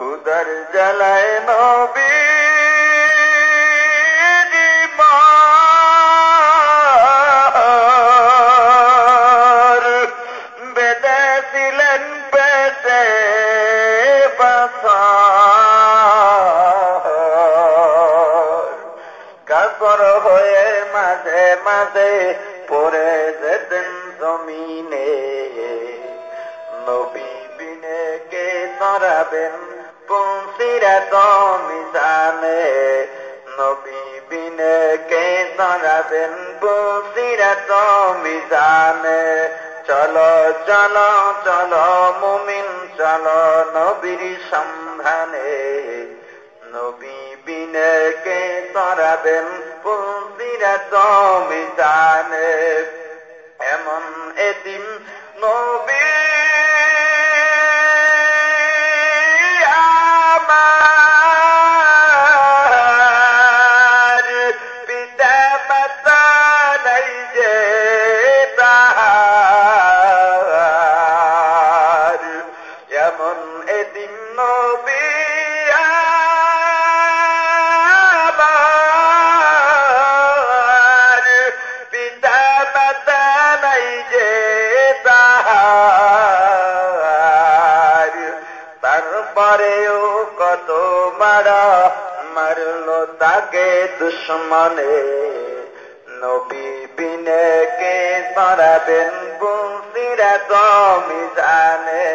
খুদার জ্বালায় নবী কাপড় হয়ে মাঝে মাঝে পড়ে যেতেন জমিনে। নবী বিনে কে ধরাবেন পৌঁছিরা তুমি নবী বিনে কে দাঁড়াবেন? পৌঁছিরা তুমি জানে। চলো চলো চলো, মুমিন, চলো নবীর সন্ধানে। নবী বিনে কে তরাবেন মারলো তাকে দুশ্মনে। নবী বিনে কে ধরাবেন বুসিরা তুমি জানে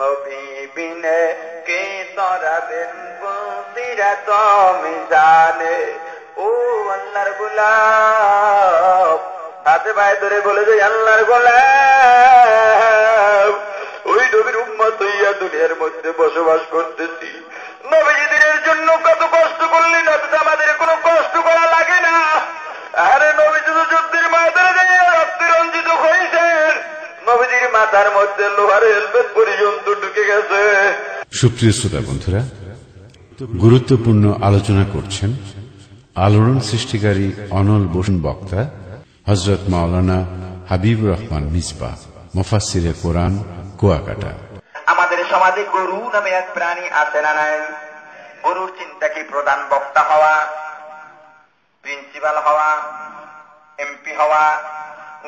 নবী বিনে কে ধরাবেন বুসিরা তুমি জানে ও আল্লাহর গোলাপ হাতে পায়ে ধরে বলে যে, আল্লাহর গোলাপ ওই নবীর উম্মত হইয়া দুনিয়ার মধ্যে বসবাস করতেছি। নবীজি দিনের জন্য কত কষ্ট করলেন অথচ আমাদের কোনো কষ্ট করা লাগে না। আরে নবীজি তো যুদ্ধের মাথায় দিয়ে রক্তে রঞ্জিত হয়েছেন নবীজির মাথার মধ্যে লোহার হেলমেট পর্যন্ত ঢুকে গেছে। সুপ্রিয় শ্রোতা বন্ধুরা গুরুত্বপূর্ণ আলোচনা করছেন আলোড়ন সৃষ্টিকারী অনল বসুন বক্তা হজরত মাওলানা হাবিব রহমান মিসবা মোফাসিরে কোরআন কুয়াকাটা। আমাদের সমাজে গরু নামে এক প্রাণী আছে না নাই? গরুর চিন্তা কি প্রধান বক্তা হওয়া প্রিন্সিপাল হওয়া এমপি হওয়া,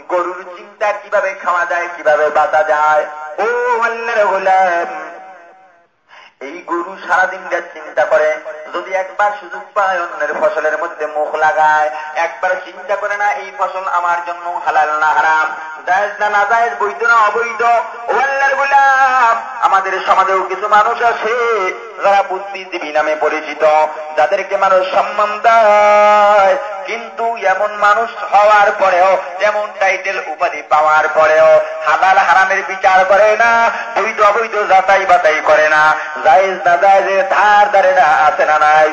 গরুর চিন্তা কীভাবে খাওয়া যায়, কীভাবে বাঁচা যায়? ও এই গরু সারাদিন যা চিন্তা করে যদি একবার সুযোগ পায়, অন্যের ফসলের মধ্যে মুখ লাগায়। একবার চিন্তা করে না, এই ফসল আমার জন্য হালাল না হারাম। জায়েজ না না জায়েজ, বৈধ না অবৈধ। ও আল্লাহর আমাদের সমাজেও কিছু মানুষ আছে, যারা বুদ্ধিজীবী নামে পরিচিত, যাদেরকে মানুষ সম্মান দেয়। কিন্তু এমন মানুষ হওয়ার পরেও, যেমন টাইটেল উপাধি পাওয়ার পরেও, হালাল হারামের বিচার করে না, বৈধ অবৈধ যাতাই বাতাই করে না। জায়েজ না জায়েজে ধার ধারে না আছে না নাই।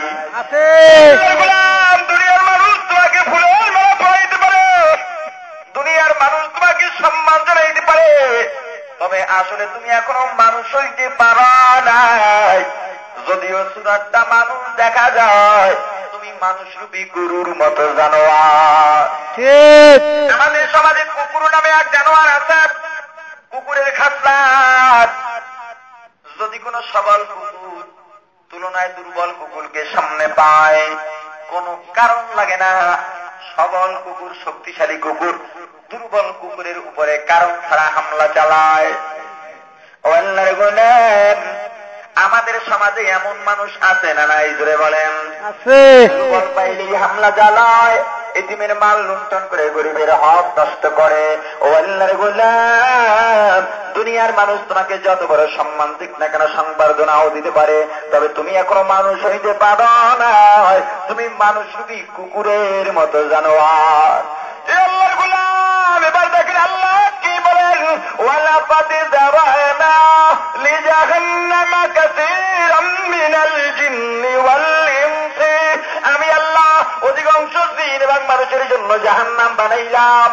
দুনিয়ার মানুষ তোমাকে ফুলের মালা পড়াইতে পারে। দুনিয়ার মানুষ তোমাকে সম্মান জানাইতে পারে। তবে আসলে তুমি এখনও মানুষ হইতে পারো নাই। যদিও সুরাটটা মানুষ দেখা যায় তুমি মানুষ রূপী গুরুর মতো জানোয়ার। আমাদের সমাজে কুকুর নামে এক জানোয়ার আছে কুকুরের খাসলাত। যদি কোনো সবল কুকুর তুলনায় দুর্বল কুকুরকে সামনে পায়। কোনো কারণ লাগে না। সবল কুকুর শক্তিশালী কুকুর দুর্বল কুকুরের উপরে কারণ ছাড়া হামলা চালায়। আমাদের সমাজে এমন মানুষ আছে না নাই জোরে বলেন। দুর্বল পাইলেই হামলা চালায় এতিমের মাল লুণ্ঠন করে গরিবের হক নষ্ট করে। ও আল্লাহর গোলাম দুনিয়ার মানুষ তোমাকে যত বড় সম্মান দিক না কেন সংবর্ধনাও দিতে পারে, তবে তুমি এখনও মানুষ হইতে পারো না। তুমি মানুষ রূপী কুকুরের মতো এ আল্লাহর এবার দেখেন আল্লাহ কি বলেন? ওয়ালা পাতে যাওয়ানা কাসীরাম মিনাল জিন্নি ওয়াল ইনসি। আমি আল্লাহ অধিকাংশ জিন এবং মানুষের জন্য জাহান্নাম বানাইলাম।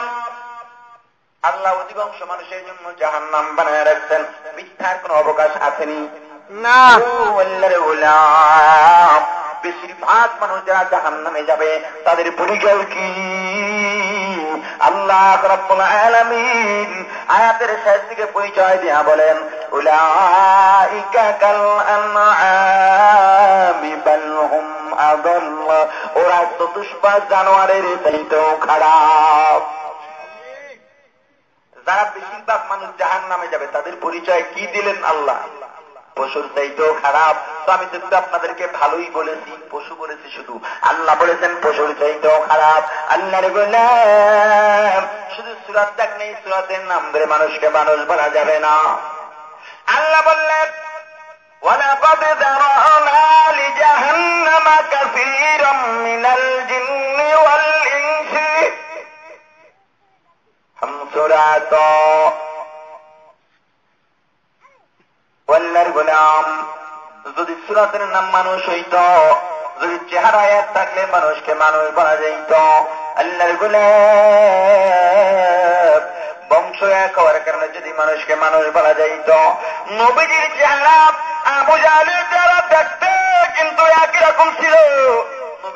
আল্লাহ অধিকাংশ মানুষের জন্য জাহান্নাম বানায় রাখছেন। মিথ্যার কোন অবকাশ আসেনি। না। ও আল্লাহর গোলাম বেশিরভাগ মানুষ যারা জাহান নামে যাবে তাদের পরিচয় কি? আল্লাহ রব্বুল আলামিন আয়াতের শেষ দিকে পরিচয় দিয়া বলেন উলাইকা কাল আনআমি বাল হুম আদল ওরা চতুষ্পা জানোয়ারের চাইতেও খারাপ। যারা বেশিরভাগ মানুষ জাহান নামে যাবে তাদের পরিচয় কি দিলেন আল্লাহ পশুর চাইতেও খারাপ তো আমি তো একটু আপনাদেরকে ভালোই বলেছি পশু বলেছি শুধু আল্লাহ বলেছেন পশুর চাইতেও খারাপ আল্লাহর গোলাম শুধু সুরাত দেখ নেই সুরাতের নাম ধরে মানুষকে মানুষ বলা যাবে না আল্লাহ বললেন ولقد ذرأنا لجهنم كثيرا من الجن والإنس ഹംസുരാത്തോ വല്ലർ ഗുലാം যদি সুরাতের নাম মানুষ হইত, যদি চেহারা এক থাকলে মানুষকে মানুষ বলা যাইত। আল্লাহর গুলাব বংশ এক হওয়ার কারণে যদি মানুষকে মানুষ বলা যাইত, নবীজির চেহারা আবু জালের চেহারা দেখতে কিন্তু একই রকম ছিল।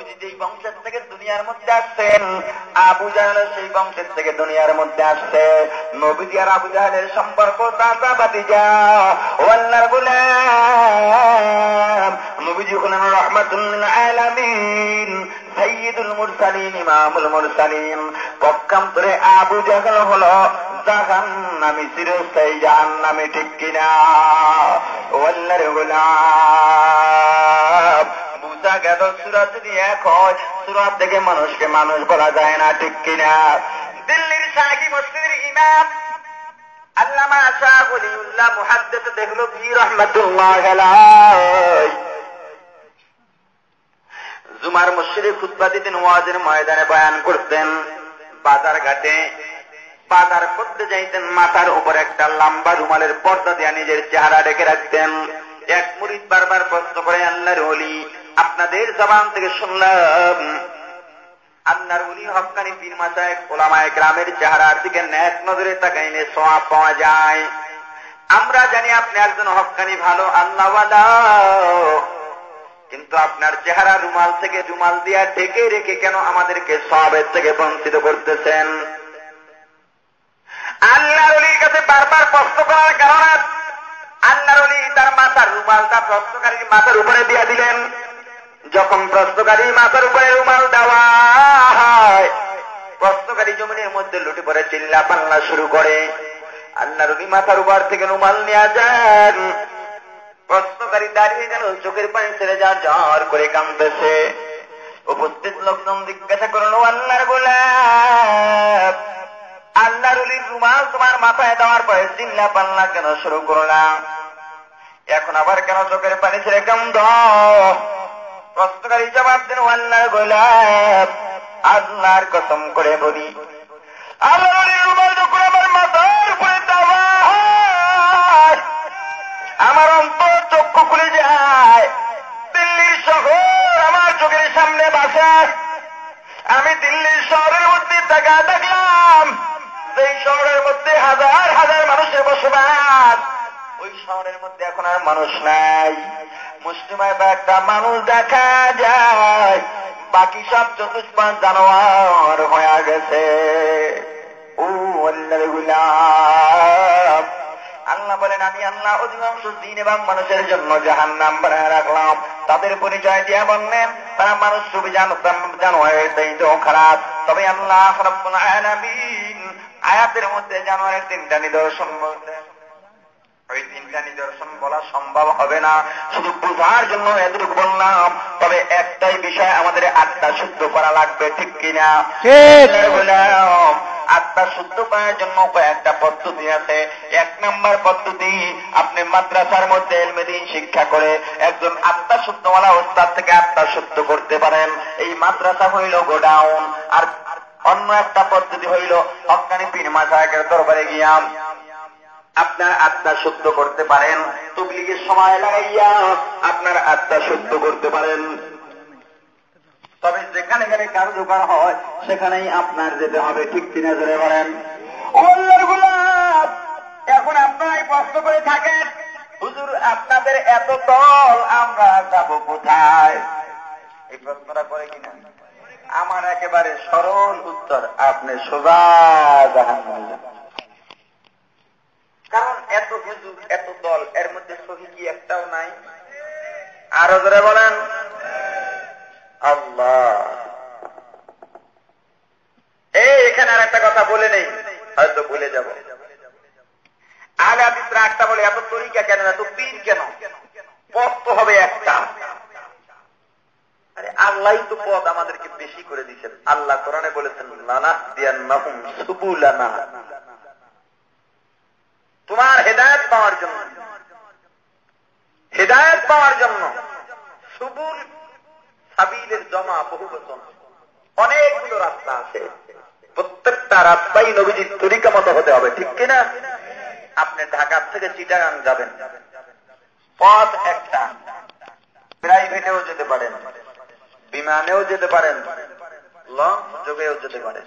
নবীজি যেই বংশের থেকে দুনিয়ার মধ্যে আসছেন, আবু জাহেল সেই বংশের থেকে দুনিয়ার মধ্যে আসছে। নবীজি আর আবু জাহেলের সম্পর্ক চাচা আল্লাহর গোলাম। নবীজি হলেন রহমাতুল্লাহ আলামিন মুরসালিন, ইমামুল মুরসালিন। পক্ষান্তরে আবু জাহেল হলো জাহান নামি চিরস্থায়ী জাহান নামে ঠিক কিনা? ও আল্লাহর বুঝা গেল, সুরাত যদি এক হয় থেকে মানুষকে মানুষ বলা যায় না, ঠিক কিনা? দিল্লির শাহী মসজিদের ইমাম আল্লামা জুমার মসজিদে ময়দানে বয়ান করতেন। বাজার ঘাটে বাজার করতে যাইতেন, মাথার উপর একটা লম্বা রুমালের পর্দা দিয়া নিজের চেহারা ডেকে রাখতেন। এক মুরিদ বারবার প্রশ্ন করে, আল্লাহর অলি আপনাদের জবান থেকে শুনলাম। আল্লাহর উনি হকানি পীর মাসায় ওলামায় গ্রামের চেহারার দিকে ন্যাক নজরে তাকাইলে সোয়াব পাওয়া যায়। আমরা জানি আপনি একজন হকানি, ভালো আল্লাহওয়ালা। কিন্তু আপনার চেহারা রুমাল থেকে রুমাল দিয়া ঢেকে রেখে কেন আমাদেরকে সবের থেকে বঞ্চিত করতেছেন? আল্লাহর কাছে বারবার প্রশ্ন করার কারণে আল্লাহর তার মাথার রুমালটা প্রশ্নকারীর মাথার উপরে দিয়া দিলেন। যখন প্রশ্নকারী মাথার উপরে রুমাল দেওয়া হয় প্রশ্নকারী জমিনের মধ্যে লুটে পড়ে, চিল্লা পাল্লা শুরু করে। আল্লাহর অলি মাথার উপর থেকে রুমাল নেওয়া যান প্রশ্নকারী দাঁড়িয়ে গেল, চোখের পানি ছেড়ে যা জ্বর করে কাঁদতেছে উপস্থিত লোকজন জিজ্ঞাসা করল আল্লাহর গোলাপ আল্লাহর রুমাল তোমার মাথায় দেওয়ার পরে চিল্লা পাল্লা কেন শুরু করলা? এখন আবার কেন চোখের পানি ছেড়ে কান্দ প্রশ্নকারী জবাব দেন আল্লাহর গোলাপ আল্লাহর কসম করে বলি। আল্লাহর রুমাল যখন আমার মাথার উপরে আমার অন্তর চক্ষু খুলে যায়, দিল্লির শহর আমার চোখের সামনে বাসে। আমি দিল্লির শহরের মধ্যে টাকা দেখলাম সেই শহরের মধ্যে হাজার হাজার মানুষের বসবাস। ওই শহরের মধ্যে এখন আর মানুষ নাই। মুসলিমায় বা একটা মানুষ দেখা যায়। বাকি সব চতুষ্পাঁচ জানোয়ার হয়ে গেছে। ও আল্লাহ গুলাম। আল্লাহ বলেন, আমি আল্লাহ অধিকাংশ দিন এবং মানুষের জন্য জাহান নাম বানায় রাখলাম। তাদের পরিচয় দিয়ে বললেন, তারা মানুষ ছবি জানোয়ারের চাইতেও খারাপ। তবে আল্লাহ আয়াতের মধ্যে জানোয়ারের তিনটা নিদর্শন বললেন। ওই তিনটা নিদর্শন বলা সম্ভব হবে না। শুধু বোঝার জন্য এতটুকু বললাম তবে একটাই বিষয় আমাদের আত্মা শুদ্ধ করা লাগবে ঠিক কিনা? আত্মা শুদ্ধ করার জন্য কয়েকটা পদ্ধতি আছে। এক নম্বর পদ্ধতি আপনি মাদ্রাসার মধ্যে এলমেদিন শিক্ষা করে একজন আত্মা শুদ্ধওয়ালা ওস্তাদ থেকে আত্মা শুদ্ধ করতে পারেন। এই মাদ্রাসা হইল গোডাউন। আর অন্য একটা পদ্ধতি হইল হকানি পীর মাসায়কের দরবারে গিয়াম আপনার আত্মা শুদ্ধ করতে পারেন। তবলিগের সময় লাগাইয়া আপনার আত্মা শুদ্ধ করতে পারেন। তবে যেখানে যেখানে কার্যকর হয়, সেখানেই আপনার যেতে হবে। ঠিক কিনা ধরে বলেন? এখন আপনারাই প্রশ্ন করে থাকেন, হুজুর, আপনাদের এত দল, আমরা যাব কোথায়? এই প্রশ্নটা করে কিনা আমার একেবারে সরল উত্তর, আপনি সোজা জাহান কারণ এত হুজুর, এত দল, এর মধ্যে সহি কি একটাও নাই? আরও ধরে বলেন। আল্লাহ। এই, এখানে আর একটা কথা বলে নেই। হয়তো ভুলে যাব। আগে আদিতরা একটা বলে, এত তরিকা কেন, এত পীর কেন? পথ তো হবে একটা। আরে আল্লাহ তো পথ আমাদেরকে বেশি করে দিচ্ছেন আল্লাহ কোরআনে বলেছেন নানা দিয়ান নাহুম সুবুলানা। তোমার হেদায়ত পাওয়ার জন্য। হেদায়ত পাওয়ার জন্য সুবুল সাবিলের জমা বহু বচন। অনেকগুলো রাস্তা আছে। প্রত্যেকটা রাস্তাই নবীজির তরিকা মতো হতে হবে, ঠিক কিনা? আপনি ঢাকার থেকে চিটাগাং যাবেন। পথ একটা। প্রাইভেটেও যেতে পারেন, বিমানেও যেতে পারেন, লঞ্চ যোগেও যেতে পারেন।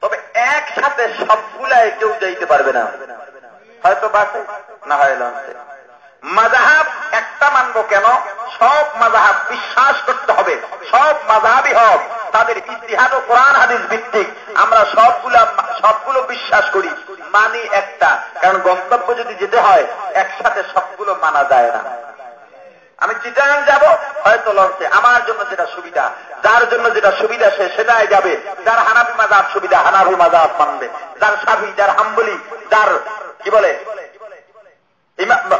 তবে একসাথে সবগুলাই কেউ যাইতে পারবে না। হয়তো বাসে না হয় লঞ্চে মাজাহাব একটা মানবো কেন? সব মাজাহাব বিশ্বাস করতে হবে। সব মাজাহাবই হোক। তাদের ইতিহাস ও কোরআন হাদিস ভিত্তিক। আমরা সবগুলা সবগুলো বিশ্বাস করি। মানি একটা। কারণ গন্তব্য যদি যেতে হয়, একসাথে সবগুলো মানা যায় না। আমি চিটাগাং যাব, হয়তো লঞ্চে। আমার জন্য যেটা সুবিধা, যার জন্য যেটা সুবিধা সে সেটাই যাবে। যার হানাবি মাজাব সুবিধা হানাবি মাজাব মানবে। যার সাবি যার হাম্বলি, যার কি বলে?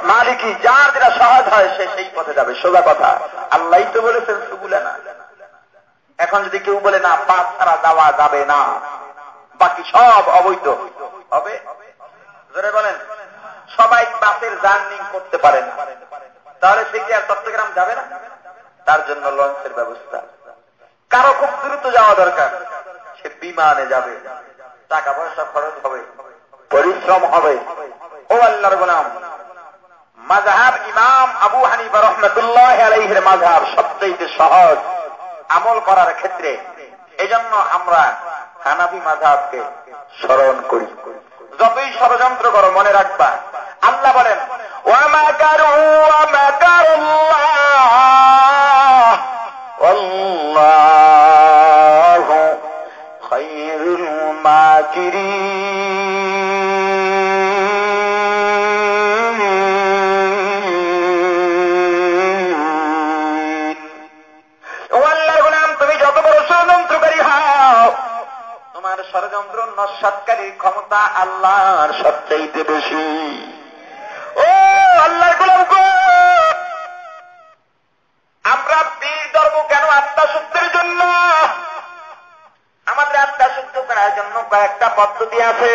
মালিকি যার যেটা সহজ হয় সে সেই পথে যাবে, সোজা কথা। আল্লাহ তো বলেছেন সুগুলে না। এখন যদি কেউ বলে, না পাঁচ ছাড়া যাওয়া যাবে না, বাকি সব অবৈধ। হবে? ধরে বলেন। সবাই বাসের জার্নি করতে পারে না। তাহলে সে কি আর চট্টগ্রাম যাবে না? তার জন্য লঞ্চের ব্যবস্থা। কারও খুব দ্রুত যাওয়া দরকার। সে বিমানে যাবে। টাকা পয়সা খরচ হবে। পরিশ্রম হবে। ও আল্লাহর গোলাম মাজাহাব ইমাম আবু হানিফা রহমতুল্লাহ আলাইহের মাজাহাব সবচেয়ে সহজ আমল করার ক্ষেত্রে। এজন্য আমরা হানাফি মাজাহাবকে স্মরণ করি। যতই ষড়যন্ত্র করো, মনে রাখবা, আল্লাহ বলেন খৈরুল ক্ষমতা আল্লাহর সবচাইতে বেশি। ও আল্লাহর গোলাম আমরা বীর ধর্ম কেন আত্মা শুদ্ধের জন্য? আমাদের আত্মা শুদ্ধ করার জন্য কয়েকটা পদ্ধতি আছে।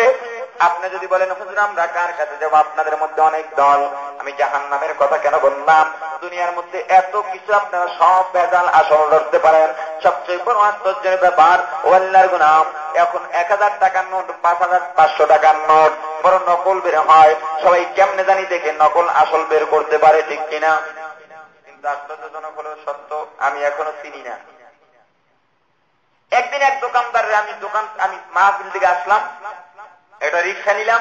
আপনি যদি বলেন, হুজুর, আমরা কার কাছে যাব? আপনাদের মধ্যে অনেক দল। আমি জাহান নামের কথা কেন বললাম? দুনিয়ার মধ্যে এত কিছু আপনারা সব ভেজাল আসল ধরতে পারেন। সবচেয়ে বড় আশ্চর্যের ব্যাপার, ও আল্লাহর গুনাম এখন এক হাজার টাকার নোট, পাঁচ হাজার পাঁচশো টাকার নোট, বড় নকল বের হয়। সবাই কেমনে জানি দেখে নকল আসল বের করতে পারে ঠিক কিনা। কিন্তু আশ্চর্যজনক হলো সত্য, আমি এখনও চিনি না। একদিন এক দোকানদারের আমি দোকান, আমি মাহফিল থেকে আসলাম। একটা রিক্সা নিলাম।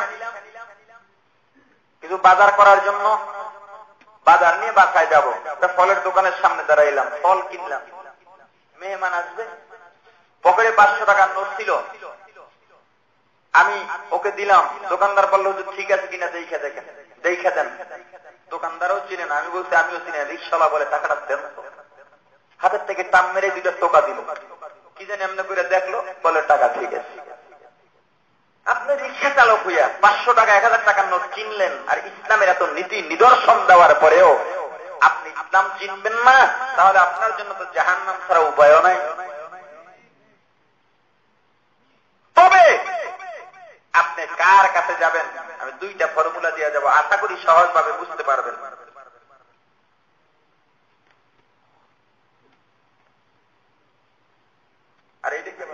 কিছু বাজার করার জন্য বাজার নিয়ে বাসায় যাব। ফলের দোকানের সামনে দাঁড়াইলাম, ফল কিনলাম। মেহমান আসবে। পকেটে পাঁচশো টাকার নোট ছিল। আমি ওকে দিলাম, দোকানদার বলল, যে ঠিক আছে কিনা দেখে দেখেন, দেখে দেন। দোকানদারও চিনে না, আমি বলছি, আমিও চিনি রিক্সাওয়ালা বলে টাকাটা দেন হাতের থেকে টান মেরে দুইটা টোকা দিল। কি জানি এমনি করে দেখল, বলে, টাকা ঠিক আছে। আপনি রিক্সা চালক হইয়া পাঁচশো টাকা, এক হাজার টাকার নোট কিনলেন, আর ইসলামের এত নীতি নিদর্শন দেওয়ার পরেও আপনি ইসলাম চিনবেন না, তাহলে আপনার জন্য তো জাহান নাম ছাড়া উপায়ও নাই তবে আপনি কার কাছে যাবেন? আমি দুইটা ফর্মুলা দিয়ে যাব। আশা করি সহজভাবে বুঝতে পারবেন। আর এই দেখতে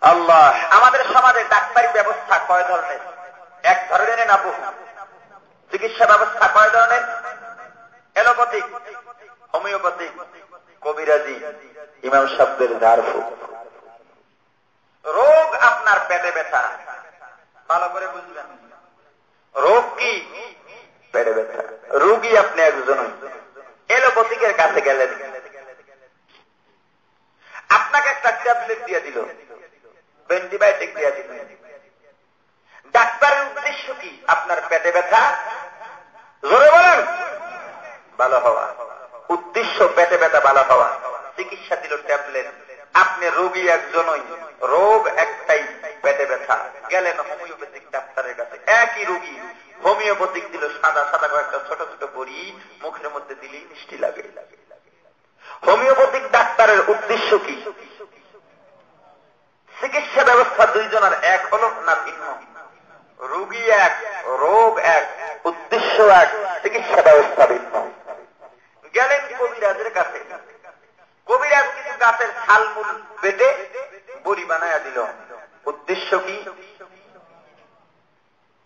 আল্লাহ, আমাদের সমাজে ডাক্তারি ব্যবস্থা কয় ধরনের? এক ধরনের না বহু? চিকিৎসা ব্যবস্থা কয় ধরনের? ইমাম শব্দের ঝাড়ফুক রোগ আপনার পেটে ব্যথা। ভালো করে বুঝবেন। রোগ কি? পেটে ব্যথা। রোগী আপনি একজন হোমিওপ্যাথিকের কাছে গেলেন আপনাকে একটা ট্যাবলেট দিয়ে দিল অ্যান্টিবায়োটিক দিয়ে দিল ডাক্তারের উদ্দেশ্য কি আপনার পেটে ব্যথা জোরে বলেন ভালো হওয়া উদ্দেশ্য পেটে ব্যথা ভালো হওয়া চিকিৎসা দিল ট্যাবলেট আপনি রোগী একজনই রোগ একটাই পেটে ব্যথা গেলেন হোমিওপ্যাথিক ডাক্তারের কাছে একই রোগী হোমিওপ্যাথিক দিল সাদা সাদা কয়েকটা ছোট ছোট বড়ি মুখের মধ্যে দিলেই মিষ্টি লাগে হোমিওপ্যাথিক ডাক্তারের উদ্দেশ্য কি চিকিৎসা ব্যবস্থা দুইজনের এক হল না ভিন্ন রোগী এক রোগ এক উদ্দেশ্য এক গেলেন কবিরাজের কাছে। কবিরাজ কিছু গাছের বেটে বড়ি দিল। উদ্দেশ্য কি?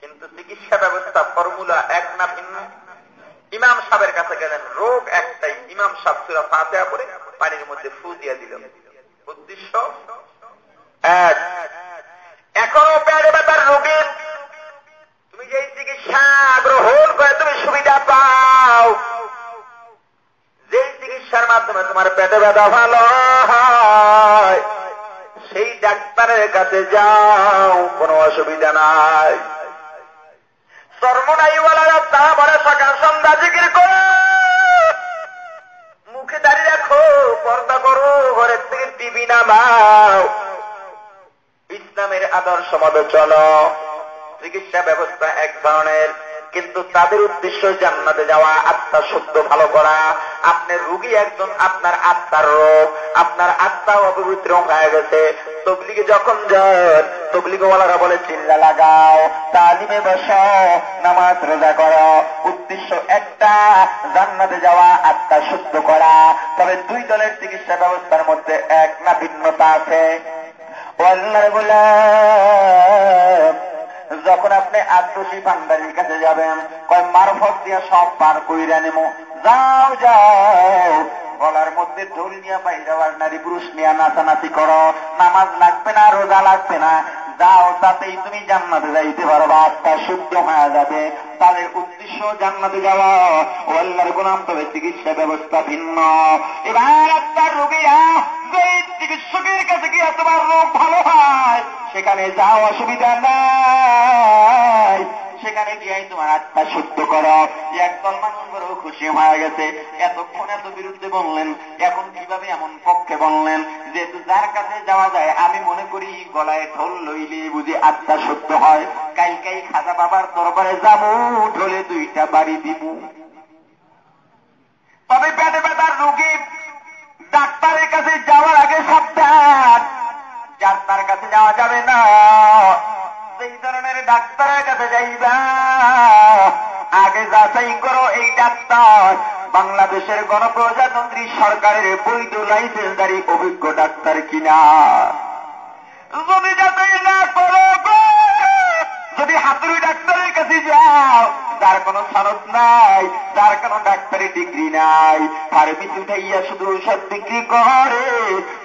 কিন্তু চিকিৎসা ব্যবস্থা, ফর্মুলা এক না ভিন্ন। ইমাম সাহেবের কাছে গেলেন, রোগ একটাই। ইমাম সাহেব সুরা করে পানির মধ্যে ফু দিয়ে দিল উদ্দেশ্য এক এখনও পেড়ে ব্যথার রোগীর তুমি যে চিকিৎসা গ্রহণ করে তুমি সুবিধা পাও যে চিকিৎসার মাধ্যমে তোমার পেটে ব্যথা ভালো হয়। সেই ডাক্তারের কাছে যাও, কোনো অসুবিধা নাই। সর্বনাইওয়ালারা তা বলে, সকাল সন্ধ্যা জিকির করো। মুখে দাঁড়িয়ে রাখো, পর্দা করো, ঘরের থেকে টিভি নামাও। ইসলামের আদর্শ মতো চলো। চিকিৎসা ব্যবস্থা এক ধরনের, কিন্তু তাদের উদ্দেশ্য জান্নাতে যাওয়া, আত্মা শুদ্ধ ভালো করা আপনার রুগী একজন, আপনার আত্মার রোগ, আপনার আত্মা অপবিত্র হয়ে গেছে। তবলিগে যখন যান, তবলিগওয়ালারা বলে, চিল্লা লাগাও, তালিমে বস, নামাজ রোজা করো। উদ্দেশ্য একটা, জান্নাতে যাওয়া, আত্মা শুদ্ধ করা। তবে দুই দলের চিকিৎসা ব্যবস্থার মধ্যে এক না ভিন্নতা আছে। যখন আপনি আদোষী ভান্ডারির কাছে যাবেন, কয়, মারফত দিয়ে সব পার কইরা নেব যাও যাও। গলার মধ্যে ঢোল নিয়ে বাইরে নারী পুরুষ নিয়ে নাচানাচি করো। নামাজ লাগবে না, রোজা লাগবে না। যাও, তাতেই তুমি জান্নাতে যাইতে পারবা আত্মা শুদ্ধ হয়ে যাবে। তাদের উদ্দেশ্য জান্নাতে যাওয়া। ও আল্লাহর তবে চিকিৎসা ব্যবস্থা ভিন্ন। এবার আত্মার রোগীরা যে চিকিৎসকের কাছে গিয়ে তোমার রোগ ভালো হয়, সেখানে যাও অসুবিধা নাই। সেখানে গিয়ে তোমার আত্মা শুদ্ধ করো। একদল মানুষ বড় খুশি হয়ে গেছে। এতক্ষণ এত বিরুদ্ধে বললেন, এখন কীভাবে এমন পক্ষে বললেন? যেহেতু যার কাছে যাওয়া যায়, আমি মনে করি গলায় ঢোল লইলে বুঝি আত্মা শুদ্ধ হয়। কাই কাই খাজা বাবার দরবারে যাব, ঢোলে দুইটা বাড়ি দিব। তবে পেটে পেটার রুগী ডাক্তারের কাছে যাওয়ার আগে সাবধান। ডাক্তার কাছে যাওয়া যাবে না। সেই ধরনের ডাক্তারের কাছে যাইবা, আগে যাচাই করো এই ডাক্তার। বাংলাদেশের গণপ্রজাতন্ত্রী সরকারের বৈধ লাইসেন্সদারি অভিজ্ঞ ডাক্তার কিনা? যদি যাচাই না করো যদি হাতুড়ি ডাক্তারের কাছে যাও যার কোনো সনদ নাই যার কোনো ডাক্তারি ডিগ্রি নাই। ফার্মেসি উঠাইয়া শুধু ঔষধ বিক্রি করে।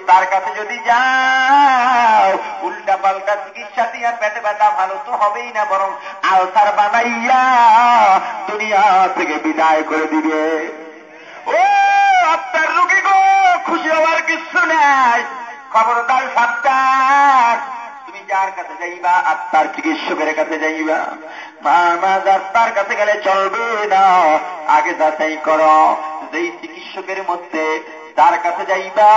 তার কাছে যদি যাও উল্টা পাল্টা চিকিৎসা দিয়া পেটে ব্যথা ভালো তো হবেই না, বরং আলসার বানাইয়া দুনিয়া থেকে বিদায় করে দিবে। ও, আপনার রুগী গো, খুশি হওয়ার কিছু নাই। খবরদার সাবধান। যার কাছে যাইবা, আত্মার চিকিৎসকের কাছে যাইবা। মা ডাক্তার কাছে গেলে চলবে না, আগে যাচাই করো। যেই চিকিৎসকের মধ্যে তার কাছে যাইবা,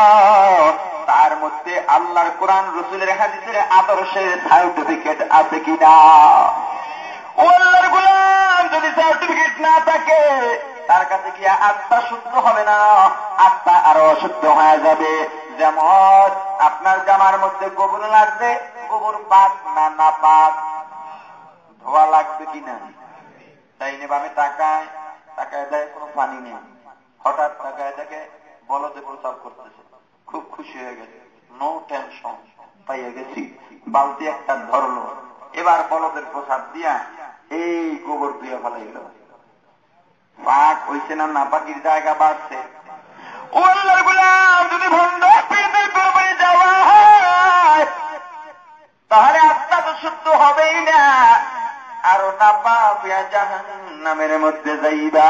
তার মধ্যে আল্লাহর কোরআন, রসুলের হাদিসের আদর্শের সার্টিফিকেট আছে কিনা? ও গোলাম, যদি সার্টিফিকেট না থাকে, তার কাছে গিয়ে আত্মা শুদ্ধ হবে না, আত্মা আরও অশুদ্ধ হয়ে যাবে। যেমন আপনার জামার মধ্যে গোবর লাগবে গোবর পাক না না পাক, ধোয়া লাগবে কিনা? তাই নেব আমি টাকায় টাকায় দেয় কোনো পানি নেই। হঠাৎ টাকায় দেখে বলদে প্রচার করতেছে। খুব খুশি হয়ে গেছে। নো টেনশন পাইয়া গেছি। বালতি একটা ধরলো। এবার বলদের প্রসাদ দিয়া এই গোবর দিয়ে ফেলাইল। পাক হইছে না পাকির জায়গা বাড়ছে। যদি ভণ্ড পীরদের তাহলে আত্মা তো শুদ্ধ হবেই না। আরও না পাবিয়া জাহান নামের মধ্যে যাইবা।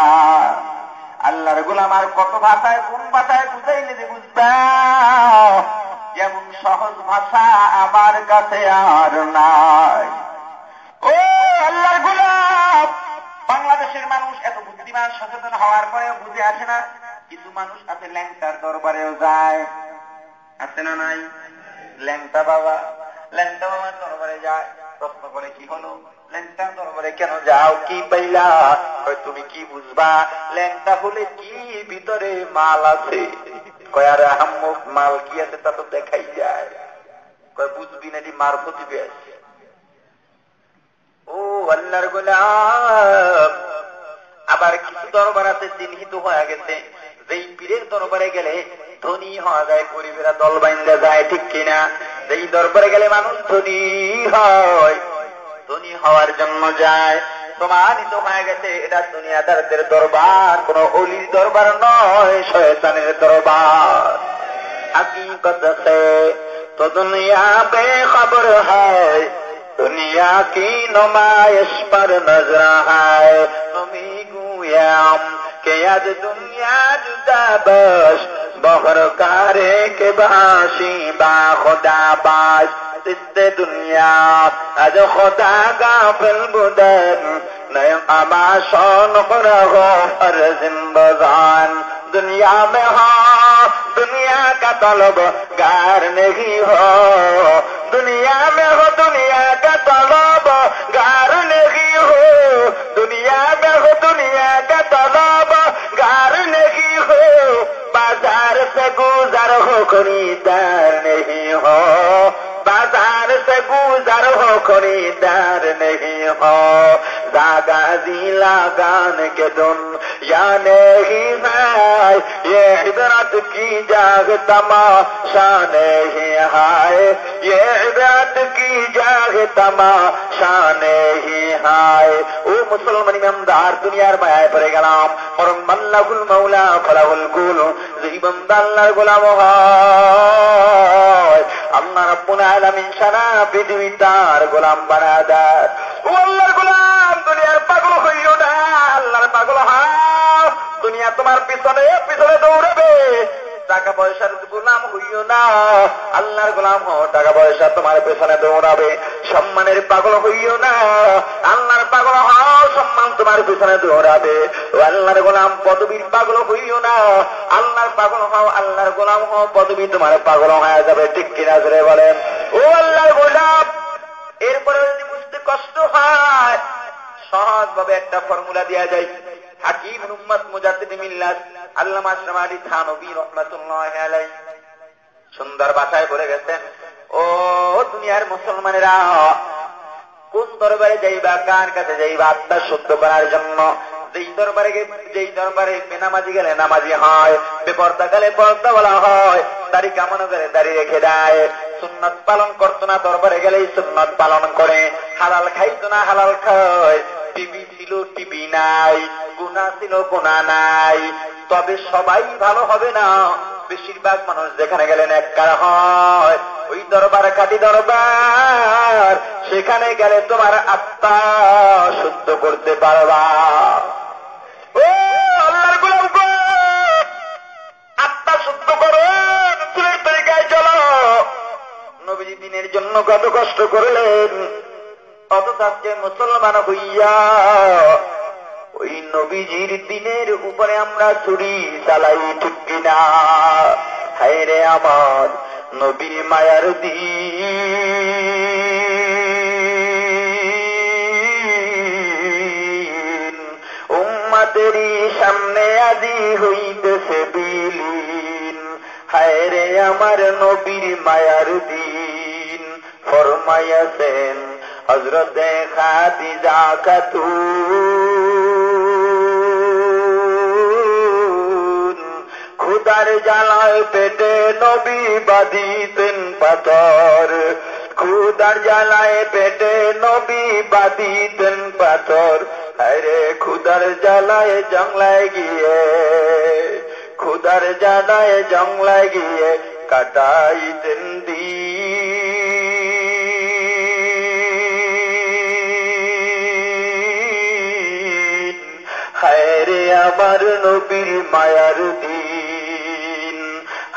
আল্লাহর গোলাম আর কত ভাষায়, কোন ভাষায় বুঝাইলে যে বুঝবা? যেমন সহজ ভাষা আমার কাছে আর নাই। ও আল্লাহর গোলাম, বাংলাদেশের মানুষ এত বুদ্ধিমান, সচেতন হওয়ার পরেও বুঝে আসে না কিছু মানুষ আছে ল্যাংটার দরবারেও যায়। আছে না নাই? ল্যাংটা বাবা। দরবারে কেন যাও কি পাইলা? তুমি কি বুঝবা? হলে কি ভিতরে মাল আছে? কয়ার আহম্মক মাল কি আছে তা তো দেখাই যায়। কয়, বুঝবি না মার ও আল্লাহর গোলাম, আবার কিছু দরবার আছে চিহ্নিত হয়ে গেছে। যেই পীরের দরবারে গেলে ধনী হওয়া যায়, গরিবেরা দল বাইন্দা যায়, ঠিক কিনা? সেই দরবারে গেলে মানুষ ধনী হয়, ধনী হওয়ার জন্য যায়। প্রমাণিত হয়ে গেছে, এটা দুনিয়াদারদের দরবার, কোন অলির দরবার নয়, শয়তানের দরবার। হাকিকত তো দুনিয়া বে খবর হয়, দুনিয়া কি নমায় পর নজরা হয়, তুমি গুয়াম কে আজ દુનિયા જુદા બસ બહર કારે કે બાશી બા ખુદા બાશ સિદ્ધ દુનિયા আজ খোদা গা ফেল বুদন নয় আমাশন গ্রহ আর জিন্দান দুনিয়া মে হ, দুনিয়া কা তলব গার নেহি হ। দুনিয়া মে হ, দুনিয়া কা তলব গার নেহি হো। দুনিয়া মে হো, দুনিয়া কা তলব गुजर हो खरीदार नहीं हो बाजार से गुजर हो खरीदार नहीं हो दादा दिला गान के दुन या नहीं है ये इबरत की जाग तमाशा नहीं है ये इबरत की जाग तमाशा नहीं है ও মুসলমান ইমামদার দুনিয়ার মায়ায় পড়ে গেলাম পরম মাল্লাহুল মৌলা ফলাহুল কুল যেই বান্দা আল্লাহর গোলাম হয় আল্লাহ রাব্বুল আলামিন সারা পৃথিবী তার গোলাম বানা দেয় ও আল্লাহর গোলাম, দুনিয়ার পাগল হইও না। আল্লাহর পাগল হা দুনিয়া তোমার পিছনে পিছনে দৌড়াবে। টাকা পয়সার গোলাম হইও না। আল্লাহর গোলাম হো টাকা পয়সা তোমার পেছনে দৌড়াবে, সম্মানের পাগল হইও না। আল্লাহর পাগল হও, সম্মান তোমার পেছনে দৌড়াবে। আল্লাহর গোলাম পদবীর পাগল হইও না। আল্লাহর পাগল হও, আল্লাহর গোলাম হও, পদবী তোমার পাগল হয়ে যাবে, ঠিক কিনা ধরে বলেন? ও আল্লাহর গোলাম, এরপরে যদি বুঝতে কষ্ট হয় সহজ ভাবে একটা ফর্মুলা দেওয়া যায়। হাকিম উম্মত মুজাদ্দিদ মিল্লাত আল্লামা আশরাফি থানবী রহমাতুল্লাহ সুন্দর ভাষায় বলে গেছেন, ও দুনিয়ার মুসলমানেরা, কোন দরবারে যাইবা, কার কাছে যাইবা আত্মা শুদ্ধ করার জন্য? যেই দরবারে যেই দরবারে বেনামাজি গেলে নামাজি হয়, বেপর্দা গেলে পর্দা বলা হয়, দাড়ি কামানো গেলে দাড়ি রেখে দেয়। সুন্নত পালন করতো না, দরবারে গেলেই সুন্নত পালন করে। হালাল খাইতো না, হালাল খায়। টিভি ছিল, টিভি নাই গুণা ছিল গুণা নাই। তবে সবাই ভালো হবে না। বেশিরভাগ মানুষ যেখানে গেলেন এককার হয়। ওই দরবার, কাটি দরবার, সেখানে গেলে তোমার আত্মা শুদ্ধ করতে পারবা। ও আল্লাহর গোলাম আত্মা শুদ্ধ করো নতুনের তরিকায় চলো। নবীজি দিনের জন্য কত কষ্ট করলেন। অথচ আজকে মুসলমান হইয়া ওই নবীজির দিনের উপরে আমরা চুরি চালাই, ঠিক কিনা? হায় রে আমার নবীর মায়ার দিন। উম্মাদেরই সামনে আদি হইতেছে বিলীন। হায় রে আমার নবীর মায়ার দিন। ফরমায়াছেন হজরত খাদিজা খাতুন খুদার জ্বালায় পেটে নবী বাঁধিতেন পাথর খুদার জ্বালায় পেটে নবী বাঁধিতেন পাথর আরে খুদার জ্বালায় জংলায় গিয়ে খুদার জ্বালায় জংলায় গিয়ে কাটাইতেন দিন হায় রে আমার নবীর মায়ার দিন